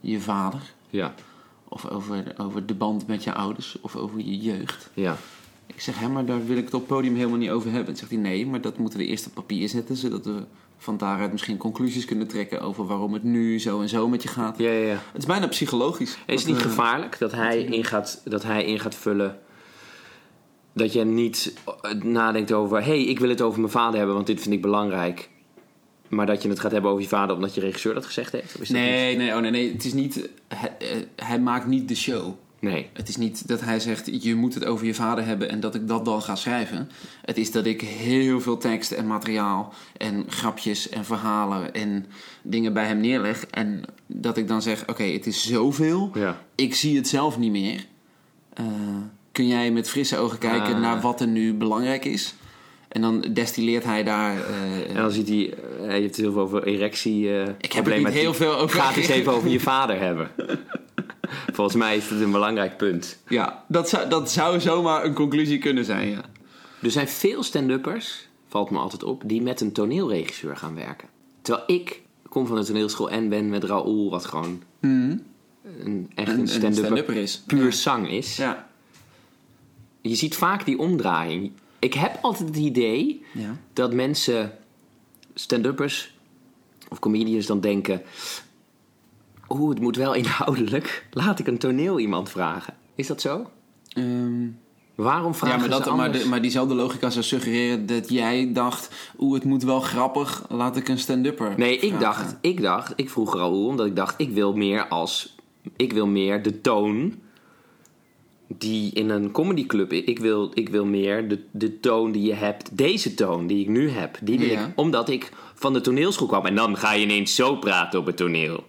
Speaker 2: je vader...
Speaker 1: Ja.
Speaker 2: of over, over de band met je ouders... of over je jeugd.
Speaker 1: Ja.
Speaker 2: Ik zeg, hè, maar daar wil ik het op het podium helemaal niet over hebben. Dan zegt hij, nee, maar dat moeten we eerst op papier zetten... zodat we van daaruit misschien conclusies kunnen trekken... over waarom het nu zo en zo met je gaat.
Speaker 1: Ja, ja, ja.
Speaker 2: Het is bijna psychologisch.
Speaker 1: Is het niet
Speaker 2: eh,
Speaker 1: gevaarlijk dat hij, in gaat, dat hij in gaat vullen... dat je niet eh, nadenkt over... hé, hey, ik wil het over mijn vader hebben, want dit vind ik belangrijk. Maar dat je het gaat hebben over je vader omdat je regisseur dat gezegd heeft? Is dat
Speaker 2: Nee, nee, oh nee, nee. Het is niet. Hij, eh, hij maakt niet de show.
Speaker 1: Nee.
Speaker 2: Het is niet dat hij zegt: je moet het over je vader hebben en dat ik dat dan ga schrijven. Het is dat ik heel veel tekst en materiaal en grapjes en verhalen en dingen bij hem neerleg. En dat ik dan zeg: oké, het is zoveel.
Speaker 1: Ja.
Speaker 2: Ik zie het zelf niet meer. Eh, kun jij met frisse ogen kijken
Speaker 1: Ah.
Speaker 2: naar wat er nu belangrijk is? En dan destilleert hij daar. eh,
Speaker 1: En dan ziet hij... eh, Hij heeft het heel veel over erectie... eh,
Speaker 2: ik heb er niet heel veel over.
Speaker 1: Ga het eens even over je [laughs] vader hebben. [laughs] Volgens mij is het een belangrijk punt.
Speaker 2: Ja, dat zou, dat zou zomaar een conclusie kunnen zijn, ja.
Speaker 1: Er zijn veel stand-uppers, valt me altijd op, die met een toneelregisseur gaan werken. Terwijl ik kom van de toneelschool en ben met Raoul, wat gewoon een, echt een, stand-upper
Speaker 2: is.
Speaker 1: puur zang is.
Speaker 2: Ja.
Speaker 1: Je ziet vaak die omdraaiing. Ik heb altijd het idee
Speaker 2: Ja.
Speaker 1: dat mensen, stand-uppers of comedians dan denken... Oeh, het moet wel inhoudelijk. Laat ik een toneel iemand vragen. Is dat zo?
Speaker 2: Ehm,
Speaker 1: Waarom vragen
Speaker 2: ja, maar,
Speaker 1: ze
Speaker 2: dat, maar,
Speaker 1: anders?
Speaker 2: de- maar diezelfde logica zou suggereren dat jij dacht... Oeh, het moet wel grappig, laat ik een stand-upper
Speaker 1: Nee, ik dacht, ik dacht, ik vroeg Raoul omdat ik dacht, ik wil meer als, ik wil meer de toon die in een comedyclub, ik wil, ik wil meer de, de toon die je hebt, deze toon die ik nu heb, die wil
Speaker 2: Ja.
Speaker 1: ik, omdat ik van de toneelschool kwam en dan ga je ineens zo praten op het toneel.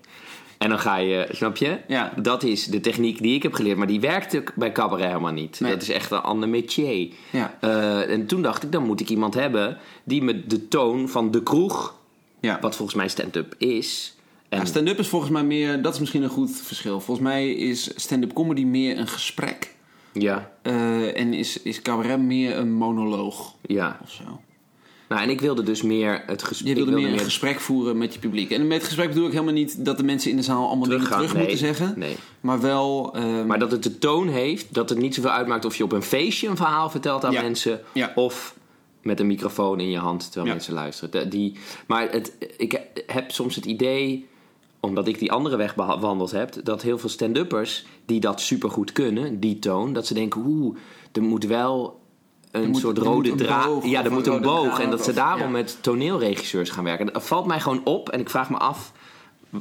Speaker 1: En dan ga je, snap je?
Speaker 2: Ja.
Speaker 1: Dat is de techniek die ik heb geleerd, maar die werkte bij cabaret helemaal niet.
Speaker 2: Nee.
Speaker 1: Dat is echt een ander métier.
Speaker 2: Ja.
Speaker 1: Eh, en toen dacht ik, dan moet ik iemand hebben die me de toon van de kroeg
Speaker 2: Ja.
Speaker 1: wat volgens mij stand-up is. En
Speaker 2: Ja, stand-up is volgens mij meer... Dat is misschien een goed verschil. Volgens mij is stand-up comedy meer een gesprek.
Speaker 1: ja,
Speaker 2: eh, en is, is cabaret meer een monoloog
Speaker 1: ja.
Speaker 2: of zo.
Speaker 1: Nou, en ik wilde dus meer het gesprek.
Speaker 2: Je wilde meer een gesprek voeren met je publiek. En met gesprek bedoel ik helemaal niet dat de mensen in de zaal allemaal dingen
Speaker 1: Teruggaan,
Speaker 2: terug
Speaker 1: nee,
Speaker 2: moeten zeggen.
Speaker 1: nee.
Speaker 2: Maar wel... ehm,
Speaker 1: Maar dat het de toon heeft, dat het niet zoveel uitmaakt of je op een feestje een verhaal vertelt aan
Speaker 2: Ja,
Speaker 1: mensen.
Speaker 2: ja.
Speaker 1: Of Met een microfoon in je hand terwijl mensen luisteren. Die, maar het, ik heb soms het idee, omdat ik die andere weg bewandeld heb, dat heel veel stand-uppers die dat supergoed kunnen, die toon, dat ze denken, oeh, er moet wel een
Speaker 2: moet-
Speaker 1: soort rode draad. Ja, er moet een boog.
Speaker 2: draad
Speaker 1: En dat ze daarom
Speaker 2: ja.
Speaker 1: met toneelregisseurs gaan werken. Dat valt mij gewoon op en ik vraag me af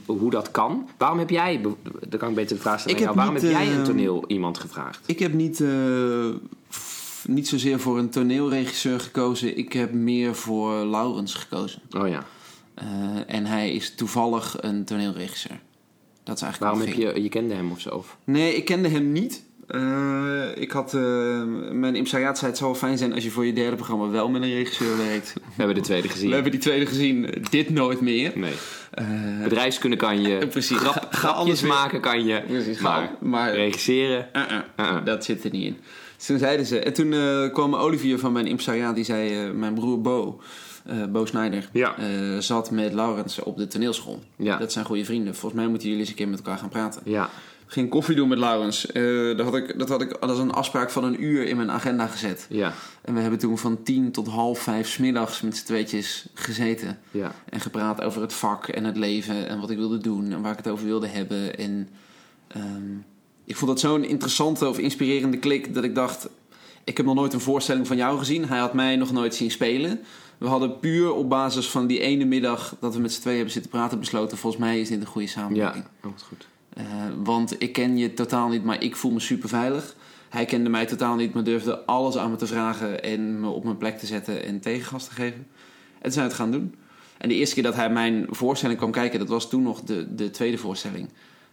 Speaker 1: hoe dat kan. Waarom heb jij, dan kan ik beter de vraag stellen,
Speaker 2: heb
Speaker 1: waarom heb jij een
Speaker 2: eh,
Speaker 1: toneel iemand gevraagd?
Speaker 2: Ik heb niet, eh, niet zozeer voor een toneelregisseur gekozen. Ik heb meer voor Laurens gekozen.
Speaker 1: Oh ja.
Speaker 2: Eh, en hij is toevallig een toneelregisseur. Dat is eigenlijk
Speaker 1: Waarom heb je, je kende hem of zo?
Speaker 2: Nee, ik kende hem niet. Eh, ik had, eh, mijn imsariaat zei het zou wel fijn zijn als je voor je derde programma wel met een regisseur werkt. [laughs]
Speaker 1: We hebben de tweede gezien.
Speaker 2: We hebben die tweede gezien, dit nooit meer.
Speaker 1: Nee.
Speaker 2: Eh,
Speaker 1: Bedrijfskunde kan je. [laughs]
Speaker 2: Precies.
Speaker 1: Grap,
Speaker 2: Ga- ga
Speaker 1: grapjes maken kan je.
Speaker 2: Precies,
Speaker 1: maar,
Speaker 2: maar-
Speaker 1: regisseren.
Speaker 2: Dat zit er niet in. Dus toen zeiden ze. En toen kwam Olivier van mijn imsariaat. Die zei, mijn broer Bo, eh, Bo Snijder,
Speaker 1: Ja.
Speaker 2: eh, zat met Laurens op de toneelschool.
Speaker 1: Ja.
Speaker 2: Dat zijn goede vrienden. Volgens mij moeten jullie eens een keer met elkaar gaan praten.
Speaker 1: Ja.
Speaker 2: Ging koffie doen met Laurens. Eh, dat, had ik, dat had ik als een afspraak van een uur in mijn agenda gezet.
Speaker 1: Ja.
Speaker 2: En we hebben toen van tien tot half vijf smiddags met z'n tweetjes gezeten.
Speaker 1: Ja.
Speaker 2: En gepraat over het vak en het leven en wat ik wilde doen en waar ik het over wilde hebben. En ehm, ik vond dat zo'n interessante of inspirerende klik dat ik dacht: ik heb nog nooit een voorstelling van jou gezien. Hij had mij nog nooit zien spelen. We hadden puur op basis van die ene middag dat we met z'n tweeën hebben zitten praten besloten: volgens mij is dit een goede
Speaker 1: Ja.
Speaker 2: samenwerking.
Speaker 1: Oh, wat goed.
Speaker 2: Eh, want ik ken je totaal niet, maar ik voel me super veilig. Hij kende mij totaal niet, maar durfde alles aan me te vragen en me op mijn plek te zetten en tegengas te geven. En toen zijn we het gaan doen. En de eerste keer dat hij mijn voorstelling kwam kijken, dat was toen nog de, de tweede voorstelling.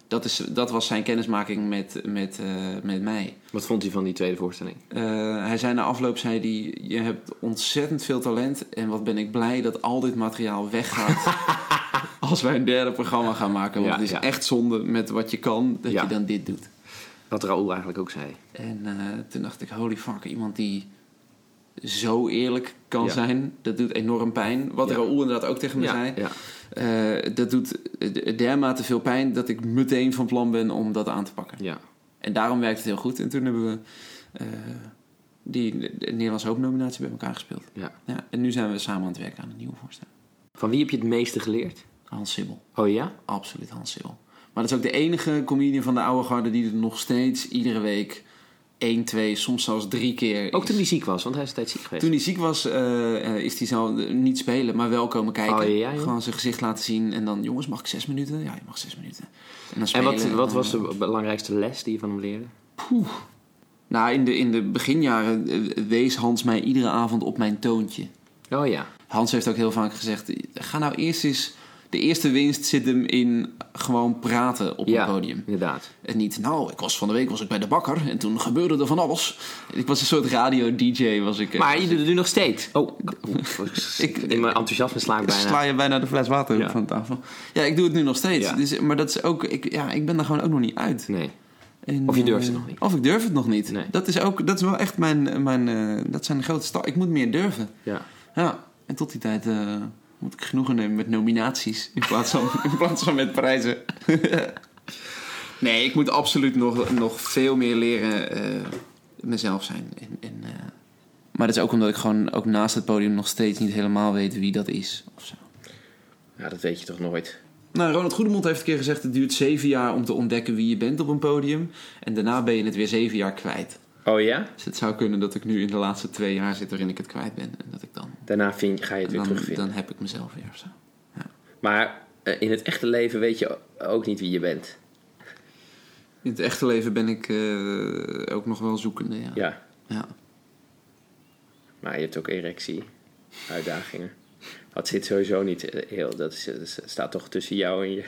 Speaker 2: Dat, is, dat was zijn kennismaking met, met, eh, met mij.
Speaker 1: Wat vond hij van die tweede voorstelling?
Speaker 2: Eh, hij zei na afloop, zei hij, je hebt ontzettend veel talent. En wat ben ik blij dat al dit materiaal weggaat [laughs] als wij een derde programma gaan maken. Want
Speaker 1: Ja,
Speaker 2: het is
Speaker 1: ja.
Speaker 2: echt zonde met wat je kan, dat
Speaker 1: Ja.
Speaker 2: je dan dit doet.
Speaker 1: Wat Raoul eigenlijk ook zei.
Speaker 2: En eh, toen dacht ik, holy fuck, iemand die zo eerlijk kan
Speaker 1: Ja.
Speaker 2: zijn, dat doet enorm pijn. Wat
Speaker 1: Ja.
Speaker 2: Raoul inderdaad ook tegen me zei.
Speaker 1: Ja.
Speaker 2: Eh, dat doet dermate veel pijn dat ik meteen van plan ben om dat aan te pakken.
Speaker 1: Ja.
Speaker 2: En daarom werkt het heel goed. En toen hebben we eh, die de Nederlandse Hoop nominatie bij elkaar gespeeld.
Speaker 1: ja.
Speaker 2: Ja, en nu zijn we samen aan het werken aan een nieuwe voorstelling.
Speaker 1: Van wie heb je het meeste geleerd?
Speaker 2: Hans Sibbel.
Speaker 1: Oh ja?
Speaker 2: Absoluut Hans Sibbel. Maar dat is ook de enige comedian van de oude garde die er nog steeds iedere week één, twee, soms zelfs drie keer
Speaker 1: Ook toen hij ziek was, want hij is een tijd ziek geweest.
Speaker 2: Toen hij ziek was, eh, eh, is hij zo niet spelen, maar wel komen kijken.
Speaker 1: Oh, ja, ja, joh.
Speaker 2: Gewoon zijn gezicht laten zien. En dan, jongens, mag ik zes minuten? Ja, je mag zes minuten. En dan
Speaker 1: en
Speaker 2: spelen.
Speaker 1: wat, wat
Speaker 2: dan,
Speaker 1: was
Speaker 2: eh,
Speaker 1: de belangrijkste les die je van hem leerde?
Speaker 2: Nou, in de, in de beginjaren eh, wees Hans mij iedere avond op mijn toontje.
Speaker 1: Oh ja.
Speaker 2: Hans heeft ook heel vaak gezegd: ga nou eerst eens. De eerste winst zit hem in gewoon praten op
Speaker 1: ja,
Speaker 2: een podium.
Speaker 1: inderdaad.
Speaker 2: En niet, nou, ik was van de week was ik bij de bakker en toen gebeurde er van alles. Ik was een soort radio-dj, was ik. eh,
Speaker 1: Maar je doet het nu nog steeds. Oh, [laughs] [laughs]
Speaker 2: Ik-
Speaker 1: in mijn enthousiasme sla ik bijna.
Speaker 2: Sla je bijna de fles water
Speaker 1: Ja.
Speaker 2: van de tafel. Ja, ik doe het nu nog steeds.
Speaker 1: Ja.
Speaker 2: Dus, maar dat is ook, ik, ja, ik ben er gewoon ook nog niet uit.
Speaker 1: Nee.
Speaker 2: En,
Speaker 1: Of je durft
Speaker 2: eh,
Speaker 1: het nog niet.
Speaker 2: Of ik durf het nog niet.
Speaker 1: Nee.
Speaker 2: Dat is ook, dat is wel echt mijn, mijn eh, dat zijn de grote stappen. Ik moet meer durven.
Speaker 1: Ja.
Speaker 2: Ja, en tot die tijd eh, moet ik genoegen nemen met nominaties in plaats van, [laughs] in plaats van met prijzen. nee, ik moet absoluut nog, nog veel meer leren eh, mezelf zijn. En, en, eh, maar dat is ook omdat ik gewoon ook naast het podium nog steeds niet helemaal weet wie dat is. Of zo.
Speaker 1: ja, dat weet je toch nooit.
Speaker 2: Nou, Ronald Goedemond heeft een keer gezegd: het duurt zeven jaar om te ontdekken wie je bent op een podium. En daarna ben je het weer zeven jaar kwijt.
Speaker 1: Oh ja?
Speaker 2: Dus het zou kunnen dat ik nu in de laatste twee jaar zit waarin ik het kwijt ben. En dat ik dan,
Speaker 1: Daarna vind, ga je het weer
Speaker 2: dan,
Speaker 1: terugvinden.
Speaker 2: dan heb ik mezelf weer of zo.
Speaker 1: Maar eh, in het echte leven weet je ook niet wie je bent.
Speaker 2: In het echte leven ben ik eh, ook nog wel zoekende, ja.
Speaker 1: Ja.
Speaker 2: ja.
Speaker 1: Maar je hebt ook erectie, uitdagingen. Dat zit sowieso niet eh, heel. Dat, is, dat staat toch tussen jou en je.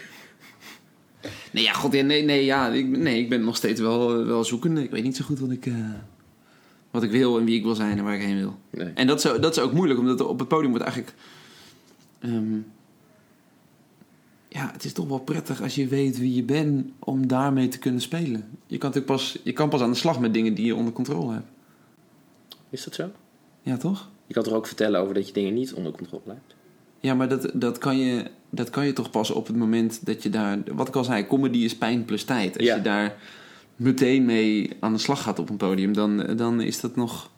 Speaker 2: Nee, ja, god, nee, nee, ja, ik, nee, ik ben nog steeds wel, wel zoekende. Ik weet niet zo goed wat ik, eh, wat ik wil en wie ik wil zijn en waar ik heen wil.
Speaker 1: Nee.
Speaker 2: En dat is, dat is ook moeilijk, omdat op het podium wordt eigenlijk... ehm, ja, het is toch wel prettig als je weet wie je bent om daarmee te kunnen spelen. Je kan, natuurlijk pas, je kan pas aan de slag met dingen die je onder controle hebt.
Speaker 1: Is dat zo?
Speaker 2: Ja, toch?
Speaker 1: Je kan toch ook vertellen over dat je dingen niet onder controle hebt?
Speaker 2: Ja, maar dat, dat, kan je, dat kan je toch pas op het moment dat je daar... Wat ik al zei, comedy is pijn plus tijd. Als
Speaker 1: Ja.
Speaker 2: je daar meteen mee aan de slag gaat op een podium, dan, dan is dat nog...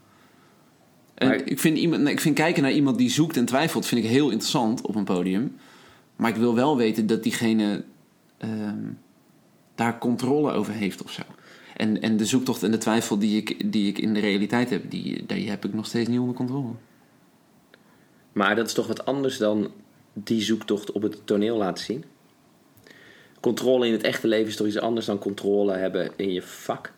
Speaker 2: En
Speaker 1: Maar-
Speaker 2: ik, vind iemand, ik vind kijken naar iemand die zoekt en twijfelt vind ik heel interessant op een podium. Maar ik wil wel weten dat diegene ehm, daar controle over heeft of zo. En, en de zoektocht en de twijfel die ik, die ik in de realiteit heb, die, die heb ik nog steeds niet onder controle.
Speaker 1: Maar dat is toch wat anders dan die zoektocht op het toneel laten zien? Controle in het echte leven is toch iets anders dan controle hebben in je vak?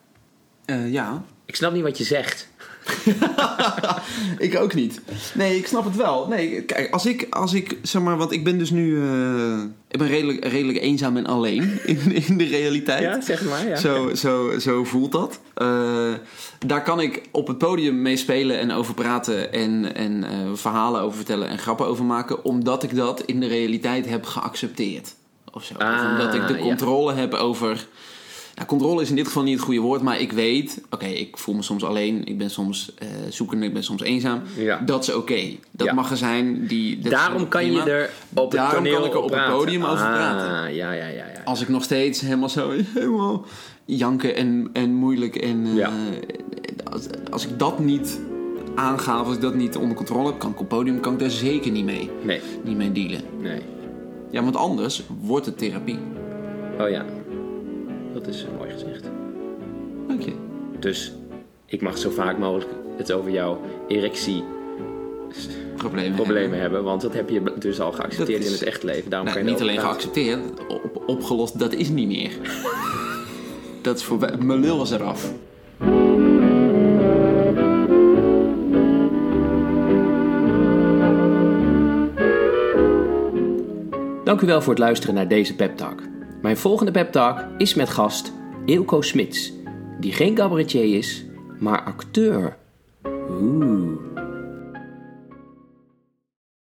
Speaker 2: Eh, ja,
Speaker 1: Ik snap niet wat je zegt. [laughs]
Speaker 2: ik ook niet. Nee, ik snap het wel. Nee, kijk, als ik, als ik zeg maar, want ik ben dus nu, eh, ik ben redelijk, redelijk eenzaam en alleen [laughs] in, in de realiteit.
Speaker 1: Ja, zeg maar. Ja.
Speaker 2: Zo, zo, zo voelt dat. Eh, daar kan ik op het podium mee spelen en over praten en, en eh, verhalen over vertellen en grappen over maken, omdat ik dat in de realiteit heb geaccepteerd. Of zo. Of
Speaker 1: Ah,
Speaker 2: omdat ik de
Speaker 1: ja.
Speaker 2: controle heb over. Nou, controle is in dit geval niet het goede woord, maar ik weet, oké, ik voel me soms alleen, ik ben soms eh, zoekende, ik ben soms eenzaam.
Speaker 1: Ja.
Speaker 2: Dat is oké. Dat
Speaker 1: Ja.
Speaker 2: mag er zijn. Die,
Speaker 1: Daarom kan je er op het
Speaker 2: Daarom kan ik er op het podium over
Speaker 1: ah,
Speaker 2: praten.
Speaker 1: Ja, ja, ja, ja.
Speaker 2: Als ik nog steeds helemaal zo [laughs] helemaal janken en, en moeilijk en eh, als, als ik dat niet aanga, als ik dat niet onder controle heb, kan ik op het podium kan ik daar zeker niet mee,
Speaker 1: Nee,
Speaker 2: niet mee dealen.
Speaker 1: nee.
Speaker 2: Ja, want anders wordt het therapie.
Speaker 1: Oh ja. Dat is eh, mooi gezegd.
Speaker 2: Dank je.
Speaker 1: Dus ik mag zo vaak mogelijk het over jouw erectie
Speaker 2: Problemen.
Speaker 1: problemen hebben. Want dat heb je dus al geaccepteerd
Speaker 2: is-
Speaker 1: in het echt leven. Daarom
Speaker 2: Nou,
Speaker 1: kan je
Speaker 2: niet alleen
Speaker 1: praten.
Speaker 2: geaccepteerd, op, opgelost, dat is niet meer. [laughs] dat is voorbij. Mijn lul was eraf.
Speaker 1: Dank u wel voor het luisteren naar deze pep talk. Mijn volgende pep talk is met gast Eelco Smits, die geen cabaretier is, maar acteur. Oeh.